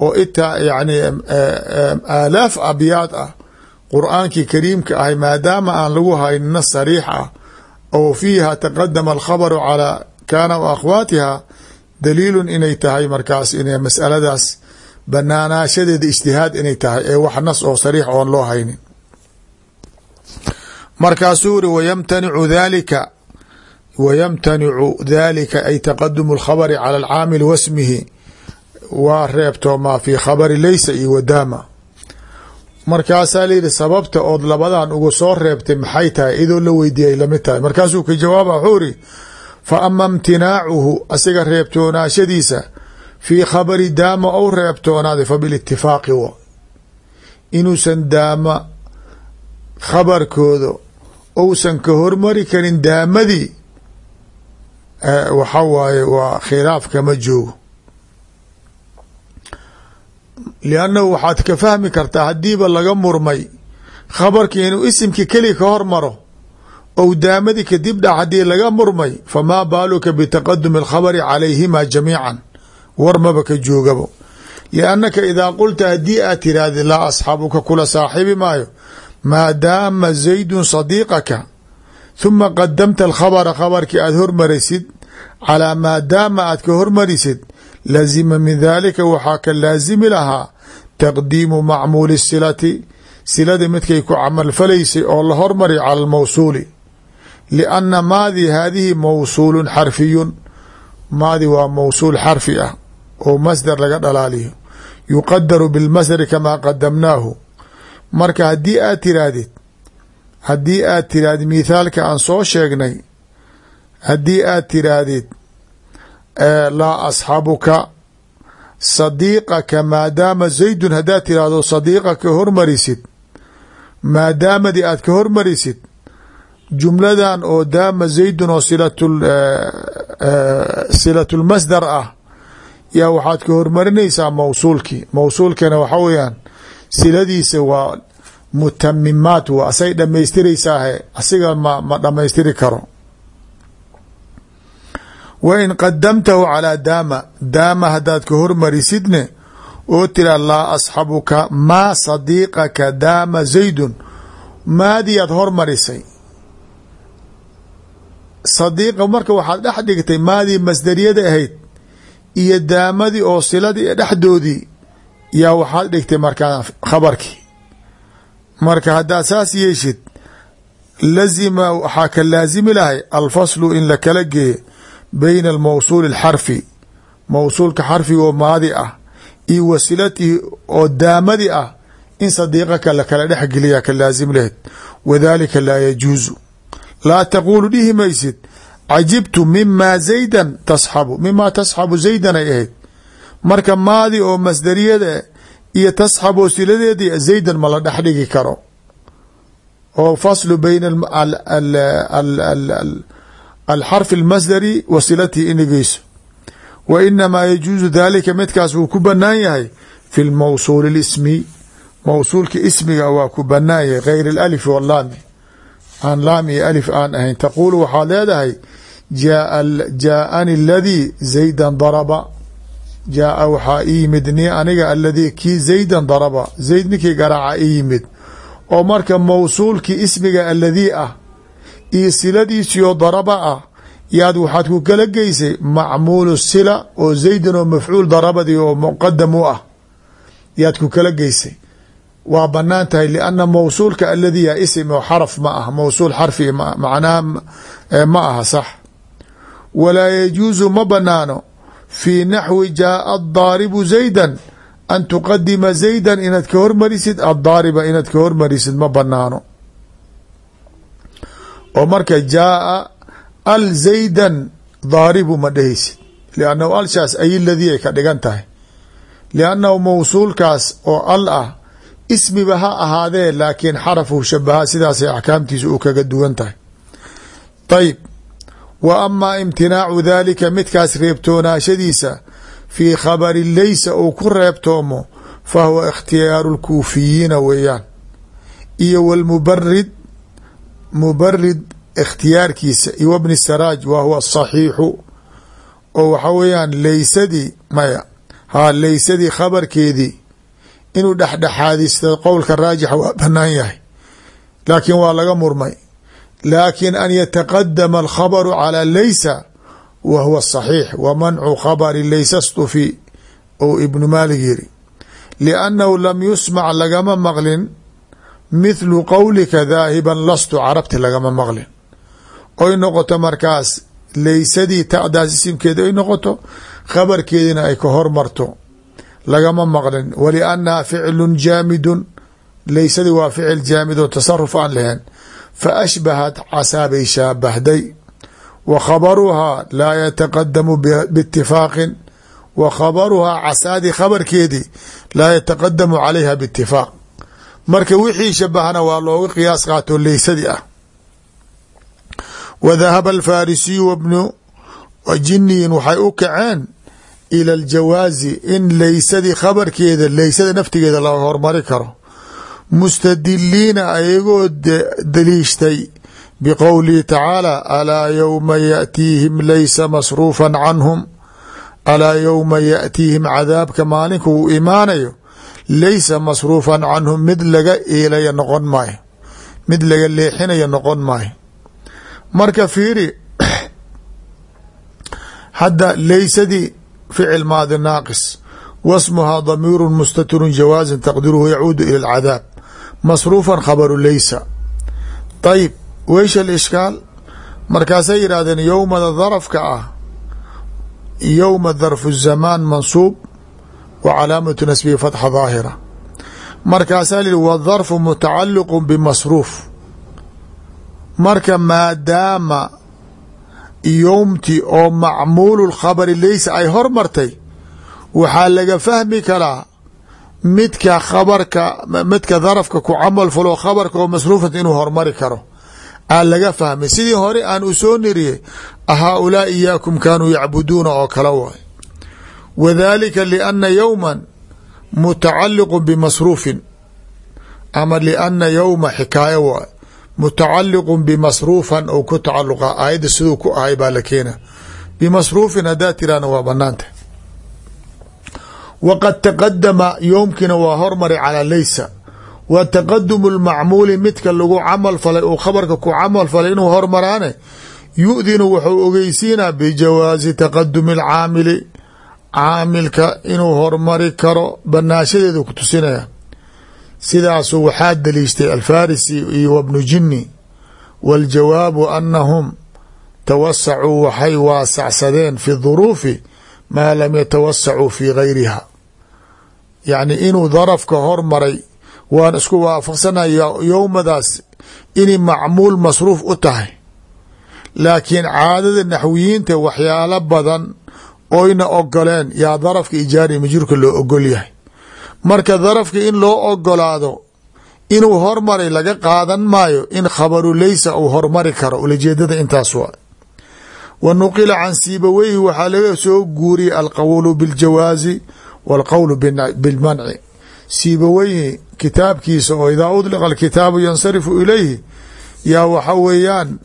oo itaa yani aalaaf abyaad ah qur'aankii kariimka ahay maadaama aan lagu haynin nas sariix ah oo fiiha taqadama alkhabaru calaa kaana wa akhwaatiha daliilun inay tahay markaas in masaladaas banaanaashadeeda ijtihaad inay tahay ee wax nas oo sariix oon loo haynin. Markaasuu uri wayamtanicu dhalika wayamtanicu dhalika ay taqadumu اlkhabri cala alcaamil wasmihi. Waa reebtoomaa fi khabari laysa iyo wadaama. Markaasaa layihi sababta ood labadan ugu soo reebtay maxay tahay? Idoo la weydiiyay la mid tahay. Markaasuu ka jawaaba wuxuu iri fa ama imtinaacuhu asiga reebtoonaashadiisa fii khabari daama ou reebtoonaaday fa bilitifaaqi w inuusan daama khabarkooda ousan ka hormari karin daamadii waxa waaye waa khilaaf kama joogo. Liannahu waxaad ka fahmi kartaa haddiiba laga murmay khabarkii inuu isimkii keli ka hormaro ou daamadii kadib dhac haddii laga murmay famaa baaluka bitaqadumi alkhabari calayhima jamiican war maba ka joogabo. Liannaka idaa qulta haddii aad tiraahdi laa asxaabuka kula saaxiibi maayo. Maadaama zaydun sadiiqaka. Huma qadamta alkhabara khabarkii aad hormarisid. Calaa maadaama aad ka hormarisid lazima min dalika waxaa ka laazimi lahaa taqdiimu macmuuli silati. Silada midkay ku camalfalaysay oo la hormari cala almawsuuli. Lianna maadi haadihi mawsuulun xarfiyun. Maadi waa mawsuul xarfi ah oo masdar laga dhalaaliyo. Yuqadaru bilmasdari kamaa qadamnaahu marka haddii aad tiraahdid haddii aad tirahdid mithaalka aan soo sheegnay haddii aad tiraahdid laa asxabuka sadiiqaka maadaama zaydun haddaad tirahdo sadiiqa ka hormarisid maadaamadii aad ka hormarisid jumladan oo daama zaydun oo silatulmasdar ah yaa waxaad ka hormarinaysaa mawsuulkii. Mawsuulkana waxa weeyaan siladiisa waa mutamimaat w asay dhamaystiraysaah asiga ma ma dhamaystiri karo. Wa in qadamtahu calaa daama daama haddaad ka hormarisidne oo tira laa asxabuka maa sadiiqaka daama zaydun maadiyaad hormarisay. Sadiiqa marka waxaad dhex dhigtay maadii masdariyada ahayd iyo daamadii oo siladii dhexdoodii. Yaa waxaad dhigtay markaa khabarkii. Marka haddaad saas yeeshid lazima waxaa ka laazimi lahay alfaslu in la kala geeyo bayna almawsuuli alxarfi mawsuulka xarfiga oo maadi ah iyo wasilatihi oo daamadi ah in sadiiqaka lakala dhex geliyaa ka laazim lahayd wadalika laa yajuusu laa taquulu dhihi maysid cajibtu mima zaydan tasxabu mima tasxabu zaydan ay ahayd. Marka maadi oo masdariyada iyo tasxab oo siladeedii zaydan ma la dhex dhigi karo. Oo faslu bayna alxarfi almasdari wa silatihi inigeyso wa inamaa yajuusu dalika midkaas wuu ku banaan yahay fi lmawsuuli اlismi mawsuulka ismiga waa ku banaan yahay gayr اlalif walaami aan laam iyo alif aan ahayn. Taquulu waxaad leedahay jaaani aladii zaydan daraba. Jaaa waxaa ii yimid ni aniga aladii kii zaydan daraba. Zayd ninkii garaaca ii yimid oo marka mawsuulkii ismiga aladii ah iyo siladiisioo daraba ah yaad waxaad ku kala geysay macmuulu sila oo zaydan oo mafcuul darabadii oo muqadam u ah yaad ku kala geysay waa bannaan tahay lianna mawsuulka aladii a isim oo xaraf ma ah mawsuul xarfi macnaha ma aha sax. Walaa yajuusu ma banaano fii naxwi jaaa daaribu zaydan an tuqadima zaydan inaad ka hormarisid addaariba inaad ka hormarisid ma banaano oo marka jaaa al zaydan daaribu ma dhehaysid liannahu alshaas ay ladii ay ka dhigan tahay. Liannahu mawsuulkaas oo al ah ismiba ha ahaadee laakiin xarafuu shabaha sidaasay axkaamtiisa u kaga duwan tahay. Ayib wa amaa imtinaacu daalika midkaas reebtoonaashadiisa fii khabari leysa uu ku reebtoomo fa huwa ikhtiyaaru lkuufiyiina weeyaan. Iyo wlmubarid mubarid ikhtiyaarkiisa iyo wbni saraaj wa huwa saxiixu. Oo waxa weeyaan leysadii maya haa leysadii khabarkeedii inuu dhexdhexaadisto qowlka raajixa waa banaan yahay. Laakiin waa laga murmay. Laakin an yataqadama alkhabaru calaa leysa wa huwa saxiix wa mancu khabari leysa stufi ou ibnu maalik yiri. Liannahu lam yusmac lagama maqlin mithlu qowlika daahiban lastu carabti lagama maqlin. Oy noqoto markaas leysadii tacdaas isimkeeda ay noqoto khabarkeedina ay ka hormarto lagama maqlin. Waliannaha ficlu jaamidun leysadii waa ficil jaamid oo tasaruf aan lahayn. Fa ashbahat casaabay shaabahday. Wa khabaruhaa laa yataqadamu biitifaaqin wa khabaruhaa casaadii khabarkeedii laa yataqadamu calayha biitifaaq marka wixii shabahna waa looga qiyaas qaato leysadii ah. Wa dahaba alfarisiyu wabnu jiniyin waxay u kaceen ila aljawaazi in leysadii khabarkeeda leysada naftigeeda laga hormari karo mustadiliina ayagoo daliishtay biqowlihi tacaala alaa yowma yaatiihim laysa masruufan canhum alaa yowma yaatiihim cadaabka maalinka uu imaanayo laysa masruufan canhum mid laga eelaya noqon maayo mid laga leexinaya noqon maayo marka fiiri hadda leysadii ficil maadi naaqis wasmuhaa damiiru mustatirun jawaazan taqdiruhu yacuudu ila alcadaab masruufan khabaru leysa ayib weysha alishkaal markaasay yidhaahdeen yowmada darafka ah yowma darfu zamaan mansuub wa calaamatu nasbihi fatxa daahira markaasaa lihi wadarfu mutacaliqu bimasruuf marka maadaama yowmti oo macmuulu lkhabari leysa ay hormartay waxaa laga fahmi karaa midka khabarka midka darafka ku camal falo khabarka oo masruufat inuu hormari karo. Aa laga fahmay sidii hore aan u soo niriyey ahaa-ulaa iyaakum kaanuu yacbuduuna oo kale waay. Wadalika liana yowma mutacaliqu bimasruufin ama liana yowma xikaayo waay mutacaliqu bimasruufan ou ku tacaluqa aayadda siduu ku ahay baa la keena bimasruufin haddaa tirahna waa banaanta waqad taqadama yoomkiina waa hormari calaa leysa wa taqadumu lmacmuuli midka lagu camal falay uu khabarka ku camal falay inuu hormaraane yu-dinu wuxuu ogeysiinaa bijawaazi taqadumi alcaamili caamilka inuu hormari karo banaashadeedu ku tusinaya sidaasu waxaa daliishtay alfarisi iyo wabnu jinni waاljawaabu anahum tawasacuu waxay waasacsadeen fi duruufi maa lam yatawasacuu fi gayriha. Yacni inuu darafka hormaray waan isku waafaqsanaya yowmadaas inay macmuul masruuf u tahay. Laakiin caadada naxwiyiinta waxyaalo badan oyna ogoleen yaa darafka ijaari majruurka loo ogol marka darafka in loo ogolaado inuu hormaray laga qaadan maayo in khabaru leysa uu hormari karo ulajeedada intaas waa. Wa nuqila can siibaweyhi waxaa laga soo guuriyey alqowlu biاljawaazi wاlqowlu bilmanci. Siibaweyhi kitaabkiisa oo idaa udliqa alkitaabu yansarifu ilayhi yaa waxa weeyaan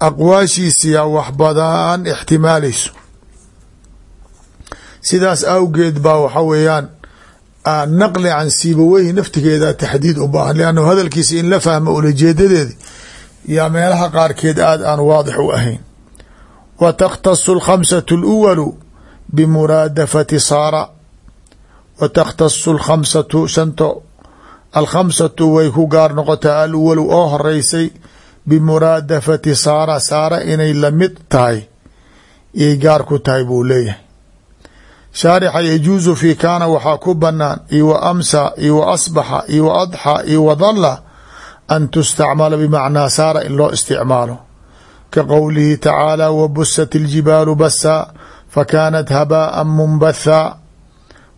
aqwaashiisa yaa wax badan ixtimaalayso. Sidaas awgeed baa waxa weeyaan naqli can siibaweyhi naftigeeda taxdiid u baahan. Liannahu hadalkiisa in la fahmo ulajeedadeedi yaa meelaha qaarkeed aada aan waadix u ahayn. Wa takhtasu alkhamsatu اluwalu bimuraadafati saara. Wa takhtasu alkhamsatu shanto alkhamsatu way ku gaar noqotaa aluwalu oo horeysay bimuraadafati saara. Saara inay la mid tahay yay gaar ku tahay buu leeyahay shaarixa yajuusu fi kaana waxaa ku banaan iyo wa amsa iyo wa asbaxa iyo wa adxa iyo wa dalla an tustacmala bimacnaa saara in loo isticmaalo. Ka qowlihi tacaala wabusat iljibaalu basa fakaanat habaءa munbatha.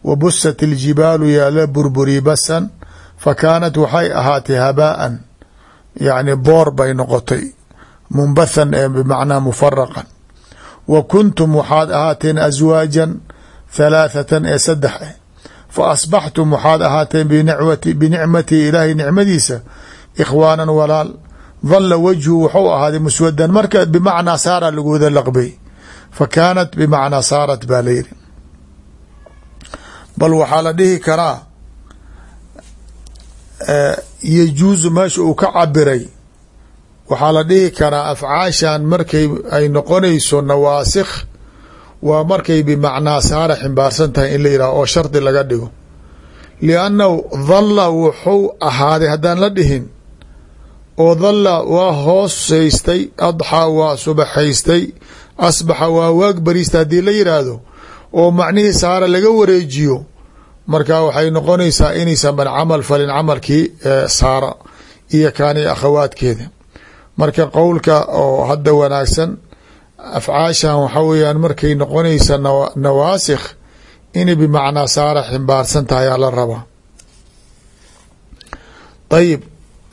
Wabusat iljibaalu yaa la burburi basan fakaanat waxay ahaatay habaa'an yacni boor bay noqotay munbathan ee bimacnaa mufaraqan wa kuntum waxaad ahaateen aswaajan halaathatan ee saddex ah fa asbaxtum waxaad ahaateen binicmati ilaahay nicmadiisa ikhwaanan walaal dalla wajhu wuxuu ahaaday muswadan marka bimacnaa saara lagu wada laqbay fa kaanat bimacnaa saarat baa layidhi bal waxaa la dhihi karaa yajuusu meesha uu ka cabiray waxaa la dhihi karaa afcaashan markay ay noqonayso nawaasikh waa markay bimacnaa saara ximbaarsan tahay in la yidhah oo shardi laga dhigo. Liannahu dalla wuxuu ahaaday haddaan la dhihin oo dalla waa hoosaystay adxaa waa subaxaystay asbaxa waa waag bariista haddii la yidhaahdo oo macnihii saara laga wareejiyo marka waxay noqonaysaa inaysan ban camal falin camalkii saara iyo kaani akhawaadkeeda. Marka qowlka oo hadda wanaagsan afcaashan waxa weeyaan markay noqonaysa nawaasikh inay bimacnaa saara ximbaarsan tahay aa la rabaa. Ayib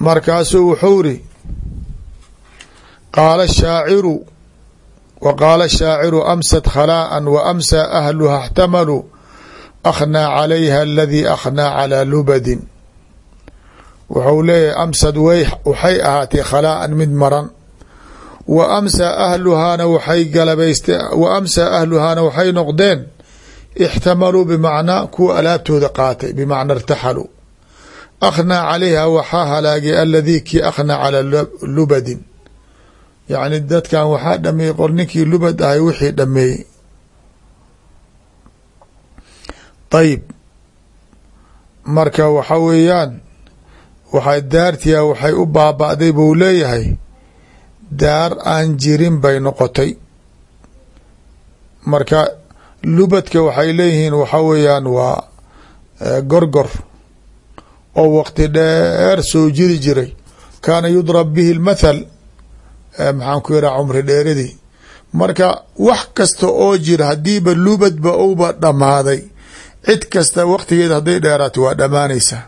markaasuu wuxuu iri qaala shaaciru wa qaala shaaciru amsat khalaa'an wa amsaa ahluha اxtamaluu akhnaa calayha aladii akhnaa calaa lubadin. Wuxuu leeyahay amsad waxay ahaatay khalaa'an mid maran wa amsaa ahluhaana waxay galabayste wa amsaa ahluhaana waxay noqdeen ixtamaluu bimacnaa kuwa alaabtooda qaatay bimacna irtaxaluu akhnaa calayha waxaa halaagay aladii kii akhnaa calaa lubadin. Yacni dadkan waxaa dhameeyey qor ninkii lubad ahay wixii dhameeyey. Ayib marka waxa weeyaan waxay daartiya waxay u baaba'day buu leeyahay daar aan jirin bay noqotay. Marka lubadka waxay leeyihiin waxa weeyaan waa gorgor oo waqti dheer soo jiri jiray. Kaana yudrab bihi lmathal maxaan ku yidhaha cumri dheeradii marka wax kasta oo jira haddiiba lubadba ouba dhammaaday. Cid kasta waqtigeeda hadday dheeraato waa dhammaanaysaa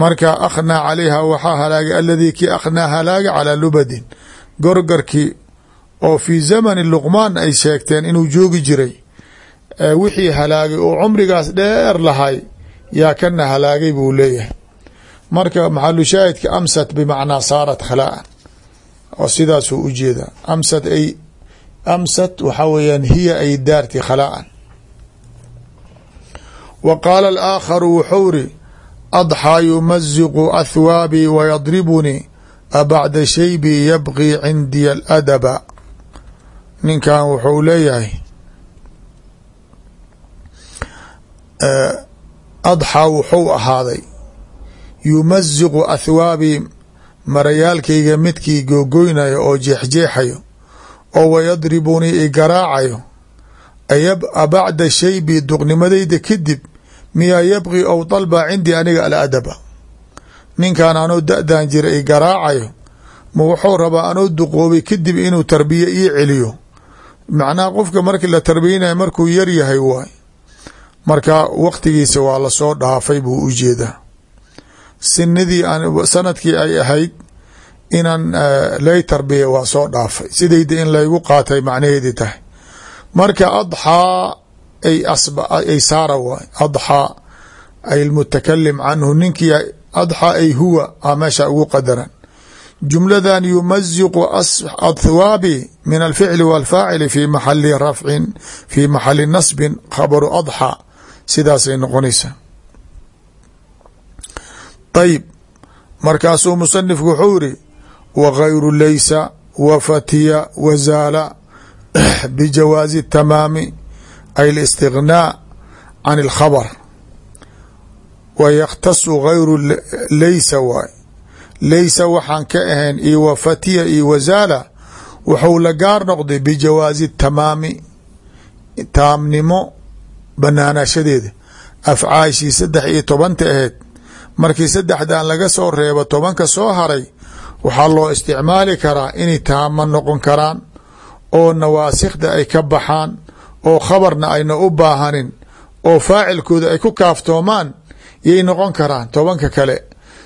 marka akhnaa calayha waxaa halaagay aladii kii akhnaa halaaga calaa lubadin gorgarkii oo fii zamani luqmaan ay sheegteen inuu joogi jiray wixii halaagay oo cumrigaas dheer lahay yaa kana halaagay buu leeyahay. Marka maxalu shaahidka amsat bimacnaa saarat khalaa'an oo u jeedaa. Amsat ay amsat waxaa weeyaan hiya ay daarti khalaa'an wa qaala alaakharu wuxuu ri adxaa yumaziqu athwaabii wayadribunii abacda shaybii yabqii cindiya aladaba ninkan wuxuu leeyahay adxaa wuxuu ahaaday yumaziqu athwaabii marayaalkayga midkii googoynayo oo jeexjeexayo oo wayadribunii i garaacayo abacda shaybii duqnimadayda kadib miyaa yabqi ow dalba cindii aniga aladaba ninkan anoo da-dan jira garaacayo ma wuxuu rabaa anoo duqoobay kadib inuu tarbiye ii celiyo. Macnaha qofka markii la tarbiyanayo markuu yar yahay waay. Marka waqtigiisa waa la soo dhaafay buu u jeedaa. Sinadii sannadkii ay ahayd inaan lay tarbiya waa soo dhaafay. Sidayda in laygu qaatay macnaheedii tahay. Marka adxaa ay saara waay. Adxaa ay lmutakalim canhu ninkii adxaa ay huwa a meesha ugu qadaran. Jumladan yumaziqu athwaabi min alficli walfaacili fi maxali rafcin fi maxali nasbin khabaru adxaa sidaasay noqonaysaa ayib markaasuu musanifku wuxuu iri wagayru laysa wa fatiya wazaala bijawaazi tamaami ay اlistighnaa can اlkhabr wa yakhtasu gayru laysa waay laysa waxaan ka ahayn iyo wa fatiya iyo wazaala wuxuu la gaar noqday bijawaazi tamaami taamnimo banaanashadeeda afcaashii saddex iyo tobanta aheyd markii saddexdan laga soo reebo tobanka soo haray waxaa loo isticmaali karaa inay taama noqon karaan oo nawaasikda ay ka baxaan oo khabarna ayna u baahanin oo faacilkooda ay ku kaaftoomaan yay noqon karaan tobanka kale.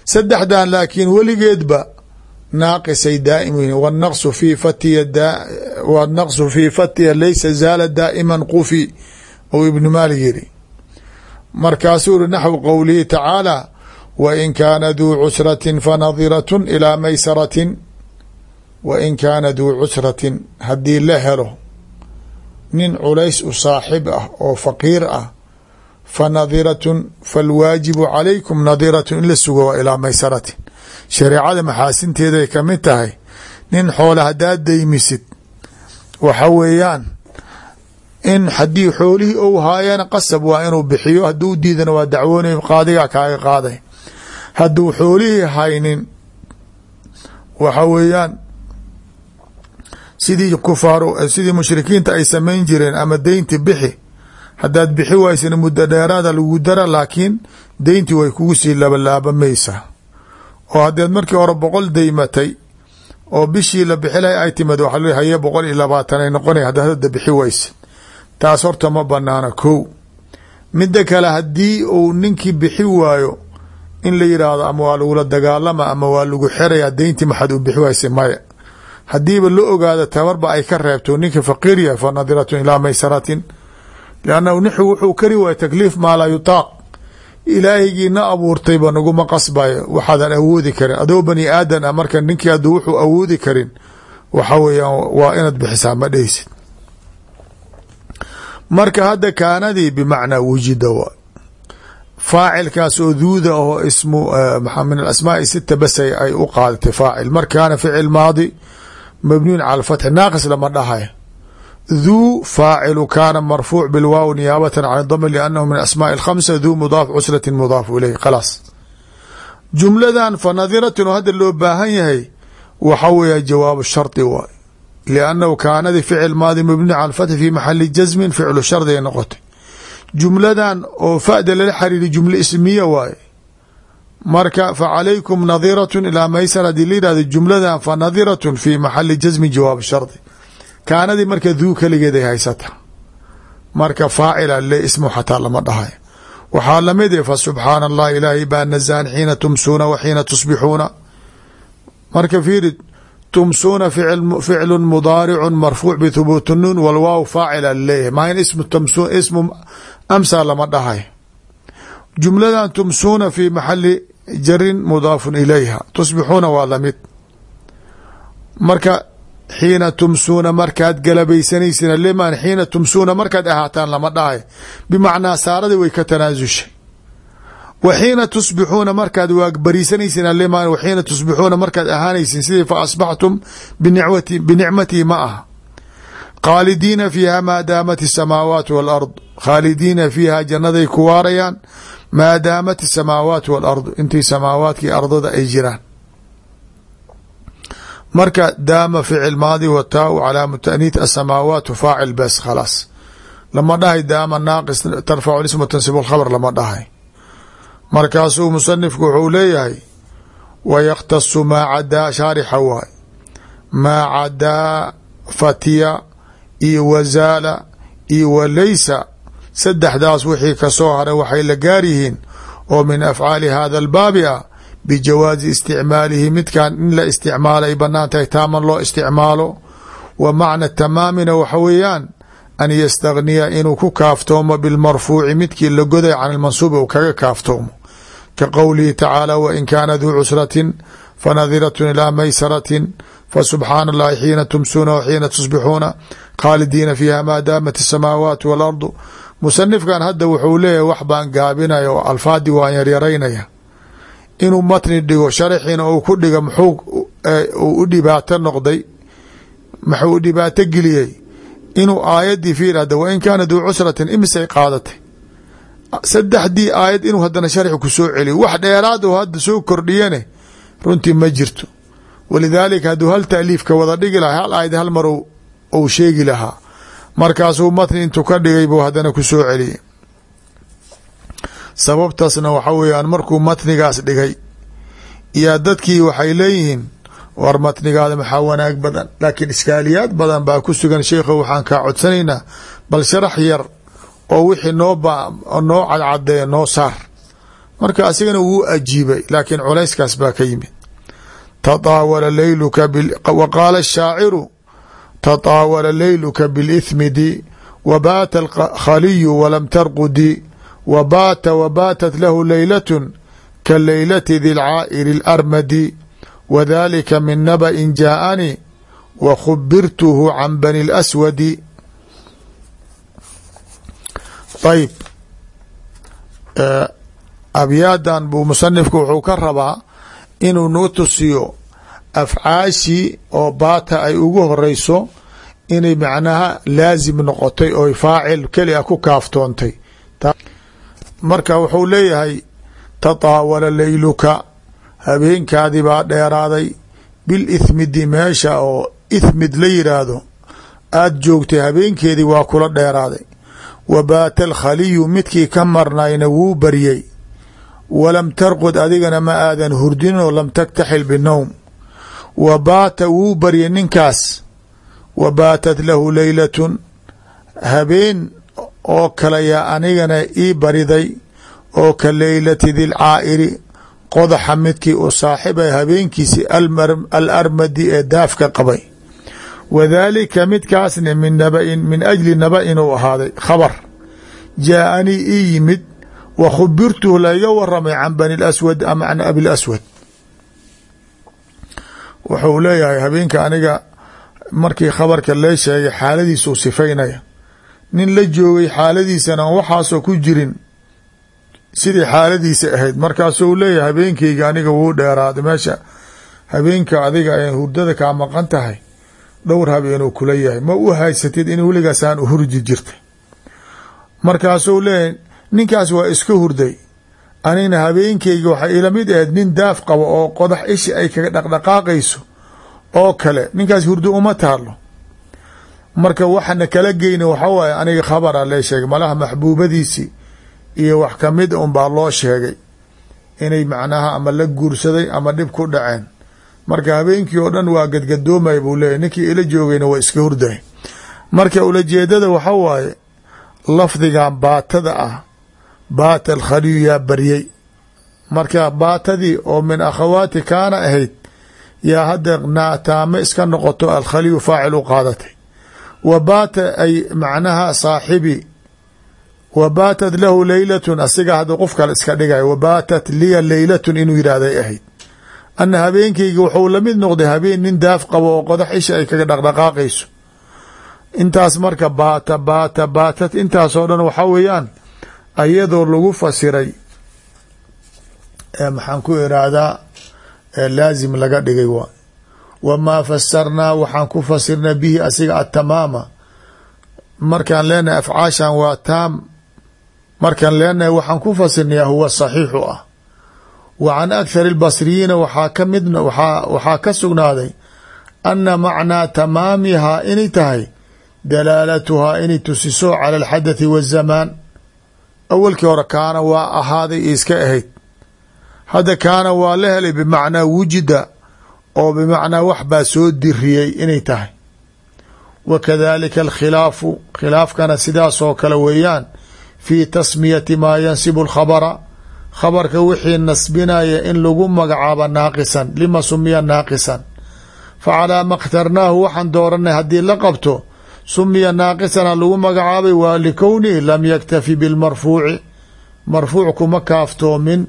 Saddexdan laakiin weligeedba naaqisay daa'im yihiin wanaqsu fii fatiya wanaqsu fii fatiya laysa zaala daa'iman qufi ou ibnu maalik yiri markaasuu uri naxwu qowlihi tacaala wain kaana duu cusratin fanadiratun ilaa maysaratin wain kaana duu cusratin haddii la helo nin culays u saaxib ah oo faqiir ah fa nadiratun falwaajibu calaykum nadiratun in la sugo waa ilaa maysaratin shareecada maxaasinteeday ka mid tahay nin xoole haddaad daymisid waxa weeyaan in haddii xoolihii ou haayana qasab waa inuu bixiyo hadduu diidana waa dacwoonay qaadigaa kaaga qaaday hadduu xoolihii haynin waxa weeyaan sidii kufaar sidii mushrikiinta ay samayn jireen ama deynti bixi haddaad bixi waysana muddo dheeraada lagu dara laakiin deyntii way kugu sii labalaabamaysaa oo haddeed markii hore boqol daymatay oo bishii la bixi lahay ay timid waxa l haye boqol iyo labaatan ay noqonay haddaad hadda bixi waysid taas horta ma banaana kow. Midda kale haddii uu ninkii bixi waayo in la yidhaahdo ama waa lagula dagaalama ama waa lagu xeraya deyntii maxaad u bixi waysa maya. Haddiiba la ogaado tabarba ay ka reebto ninka faqiir yahay fa ilaa maysaratin liannahu nixu wuxuu kari waaya takliif maa laa yutaaq ilaahigii na abuurtayba naguma qasbayo waxaadan awoodi karin adoo bani aadan ah marka ninkii hadduu wuxuu awoodi karin waxa weeyaan waa inaad bixisaa ma dhehsid marka hadda kaanadii bimacnaa wujida waa faacilkaas oo duuda oo ismu min alasmaai sita bas ay u qaadatay faacil mar kaana ficil maadi mabniyun cala fatxi naaqis dhahay duu faacilu kaana marfuuc bilwaaw niyaabatan can dami liannahu min asmaai alkhamsa duu mudaaf cuslatin mudaafu ilayh khalaas jumladan fa nadiratun oo hadda loo baahan yahay waxa weeya jawaabu shardi waay liannahu kaanadi ficil maadi mabniyu cala fatxi fi maxali jasmin ficlu shardi ay noqotay jumladan oo fada lala xariiri jumle ismiya waaye marka fa calaykum nadiratun ilaa maysar haddii la yihahdo jumladan fa nadiratun fi maxali jasmi jawaab shardi kaanadii marka duu keligeed ay haysata. Marka faacila le ismu xataa lama dhahay. Waxaa la mid fa subxaana allah ilaahay baa nazaan xiina tumsuuna wa xiina tusbixuuna. Marka fiiri tumsuuna ficlu mudaaricu marfuuc bithubuuti nuun walwaaw faacila leeyahay maa in ismu amsa lama dhahay. Jumladan tumsuuna fi maxali jarin mudaafun ilayha. Tusbixuuna waa la mid marka xiina tumsuuna markaad galabaysanaysin leman xiina tumsuuna markaad ahaataan lama dhahay. Bimacnaa saaradii way ka tanaasushay wa xiina tusbixuuna markaad waagbariisanaysin leman xiina tusbixuuna markaad ahaanaysin sidii fa asbaxtum binicmatii ma aha. Khaalidiina fiiha maa daamat isamaawaat walard khaalidiina fiiha jannaday ku waarayaan maa daamat isamaawaat waalardu intii samaawaadkii ardada ay jiraan marka daama ficil maadi wataa calaamu taaniit asamaawaat faacil bes khalaas. Lama dhahay daama naaqis tarfacu ism tansib lkhabr lama dhahay. Markaasuu musanifku wuxuu leeyahay wayakhtasu maa cadaa shaarixa waay. Maa cadaa fatiya iyo wazaala iyo walaysa saddexdaas wixii ka soo haray waxay la gaar yihiin oo min afcaali hada albaabi ah bijawaazi isticmaalihi midkan in la isticmaalo ay bannaan tahay taaman loo isticmaalo wa macna tamaamina waxa weeyaan an yastagniya inuu ku kaaftoomo bilmarfuuci midkii la goday can ilmansuubi uu kaga kaaftoomo ka qowlihi tacaala wain kaana duu cusratin fanadiratun ilaa maysaratin fasubxaana allahi xiina tumsuuna wa xiina tusbixuuna khaalidiina fiiha maa daamat asamaawaat waalardu musanifkan hadda wuxuu leeyahay wax baan gaabinaya oo waan yaryaraynaya inuu matni dhigo sharaxiina uu ku dhiga muxuu uu u dhibaato noqday muxuu u dhibaato geliyey inuu aayaddii fiir hadda wain kaana duu cusratin imisay qaadatay. Saddexdii aayad inuu haddana sharxi ku soo celiyo wax dheeraad oo hadda soo kordhiyane runtii ma jirto. Walidaalika hadduu hal taaliifka wada dhigi lahaa hal aayad hal mar uu sheegi lahaa. Markaasuu matni intuu ka dhigay buu haddana ku soo sababtaasna waxa weeyaan markuu matnigaas dhigay yaa dadkii waxay leeyihiin war matnigaada maxaa wanaag badan? Laakiin iskaaliyaad badan baa ku sugan sheikho waxaan kaa codsanaynaa bal sharax yar oo wixii noo noo cadcadeeya noo saar. Marka asigana wuu ajiibay laakiin culayskaas baa ka yimid. Tataawala leyluka wa qaala ashaaciru tataawala leyluka bilithmidi wa baata alkhaliyu walam tarqudi wa baata wa baatat lahu leylatun ka leylati di lcaa'iri alarmadi wadalika min naba'in jaaءanii wa khubirtuhu can bani اlaswadi ayb abyaadan buu musanifku wuxuu ka rabaa inuu noo tusiyo afcaashii oo baata ay ugu horeyso inay macnaha laasim noqotay oo faacil keli a ku kaaftoontay marka wuxuu leeyahay tataawala leyluka habeenkaadii baa dheeraaday. Bil ithmidi meesha oo ithmid la yiraahdo. Aada joogtay habeenkeedii waa kula dheeraaday. Wa baata alkhaliyu midkii ka marnayna wuu baryey walam tarqud adigana ma aadan hurdinoo lam taktaxil binowm. Wa baata wuu baryay ninkaas. Wa baatat lahu leylatun habeen oo kale yaa anigana ii bariday oo ka leylati dilcaa'iri qodaxa midkii uu saaxibay habeenkiisi alarmadi ee daafka qabay. Wadaalika midkaasna min nabain min ajli naba-in uu ahaaday. Khabar. Jaaanii ii yimid wa khubirtuhu layga waramay can bani laswad ama can abi laswad wuxuu leeyahay habeenka aniga markii khabarka lee sheegay xaaladiisuu sifaynaya nin la joogay xaaladiisana waxaasoo ku jirin sidii xaaladiisa ahayd. Markaasuu leeyahay habeenkeyga aniga wuu dheeraaday. Meesha habeenka adiga ay hurdada kaa maqan tahay dhowr habeenuu kula yahay. Ma u haysatid in weligaasaan u hurdi jirta markaasuu leeyahay ninkaas waa iska hurday. Anigna habeenkeyga waxay ila mid ahayd nin daaf qabo oo qodax ishi ay kaga dhaqdhaqaaqayso oo kale. Ninkaas hurdo uma taalo marka waxana kala geyna waxa waaye aniga khabara lee sheegay malaha maxbuubadiisii iyo wax ka mid un baa loo sheegay inay macnaha ama la guursaday ama dhib ku dhaceen. Marka habeenkii oo dhan waa gadgadoomay buu leeyahy ninkii ila joogayna waa iska hurday. Marka ulajeedada waxa waaye lafdigan baatada ah baata alkhaliyu yaa baryey marka baatadii oo min akhawaati kaana ahayd yaa hadda naataame iska noqoto alkhaliyu faacil u qaadatay wa baata ay macnaha saaxibi wa baatat lahu leylatun asiga hadda qof kale iska dhigay wa baatat liya leylatun inuu yidhahday ahayd ana habeenkeyga wuxuu la mid noqday habeen nin daaf qabo oo qodax isha ay kaga dhaqdhaqaaqayso intaas marka baata baata baatat intaasoo dhan waxaa weeyaan ayadoo lagu fasiray maxaan ku iraahdaa laazim laga dhigay waa wamaa fasarnaa waxaan ku fasirnay bihi asiga atamaama markaan leenahay afcaashan waa taam. Markaan leenahay waxaan ku fasirnaya huwa saxiixu ah. Wa can akhari اlbasriyiina waxaa ka mid waxaa ka sugnaaday ana macnaa tamaamihaa inay tahay dalaalatuhaa inay tusiso cala alxadathi wazamaan awalkii hore kaana waa ahaaday iska ahayd. Hadda kaana waa la helay bimacnaa wujida oo bimacnaa wax baa soo diriyey inay tahay. Wa kadalika alkhilaafu khilaafkana sidaasoo kale weeyaan fii tasmiyati maa yansibu alkhabara khabarka wixii nasbinaya in lagu magacaabo naaqisan lima sumiya naaqisan. Fa calaa ma khtarnaahu waxaan dooranay haddii la qabto sumiya naaqisana lagu magacaabay waa likownihi lam yaktafi bilmarfuuci marfuuc kuma kaaftoomin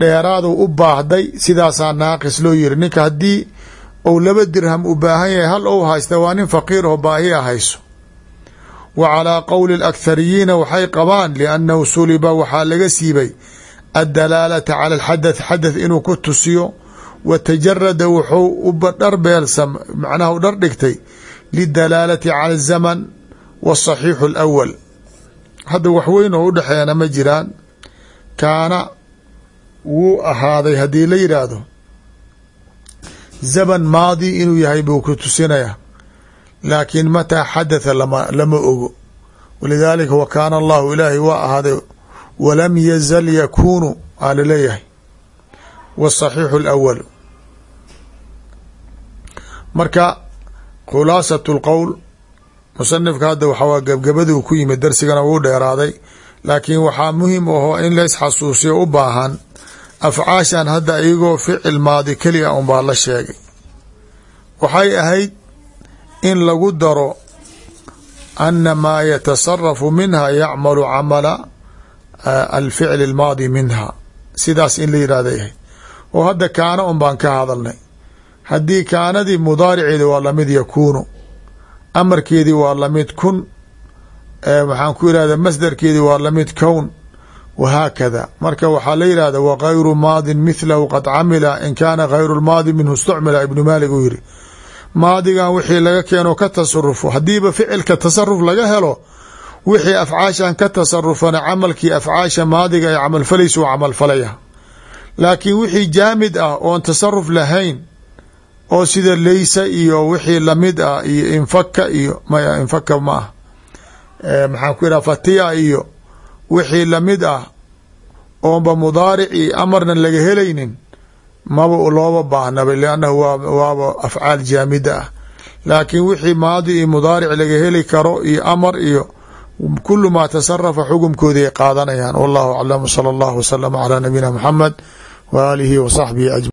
dheeraadu u baahday sidaasaa naaqis loo yiri. Ninka haddii ou laba dirham u baahan yahay hal ou haysta waa nin faqiir oo baahiya hayso. Wa calaa qowli alakhariyiina waxay qabaan liannahu suliba waxaa laga siibay addalaalata cala alxadath xadath inuu ku tusiyo wa tajarada wuxuu u dhar beelsa macnaha u dhar dhigtay lidalaalati cala azaman wasaxiixu alawal hadda waxweyn oo u dhexeeyana ma jiraan. Kaana wuu ahaaday haddii la yidhaahdo zaman maadi inuu yahay buu ku tusinayaa laakiin mataa xadatha lama lama ogo. Walidaalika wa kaana allahu ilaahay waa ahaaday walam yazal yakuunu aa la leeyahay wasaxiixu alawalu marka khulaasat lqowl musanifka hadda waxawa gebgabaduu ku yimid darsigana wuu dheeraaday laakiin waxaa muhiim aho in lays xasuusiyo u baahan afcaashan hadda iyagoo ficil maadi keliga unbaa la sheegay. Waxay ahayd in lagu daro ana maa yatasarafu minha yacmalu camala alficli almaadi minha. Sidaas in la yidhahday ahayd. Oo hadda kaana un baan ka hadalnay. Haddii kaanadii mudaariceedi waa la mid yakuunu amarkeedii waa la mid kun maxaan ku yihahda masdarkeedii waa la mid kown wahaakada marka waxaa la yihahda wagayru maadin mithlahu qad camila in kaana gayru lmaadi minhu istucmila ibnu maalik uu yihi maadigan wixii laga keeno ka tasarufo haddiiba ficilka tasaruf laga helo wixii afcaashan ka tasarufana camalkii afcaasha maadiga ay camalfalaysa u camalfalaya laakiin wixii jaamid ah oon tasaruf lahayn oo sida leysa iyo wixii la mid ah iyo infaka iyo maya infaka ma ah wixii la mid ah oonba mudaaric iyo amarna laga helaynin maba looba baahnaba liannahu waaba afcaal jaamida ah. Laakiin wixii maadi iyo mudaaric laga heli karo iyo amar iyo kulu maa tasarafa xukumkoodi ay qaadanayaan. Wallahu aclam sala allahu wasalama calaa nabiyina muxamed wa aalihi wa saxbihi ajmain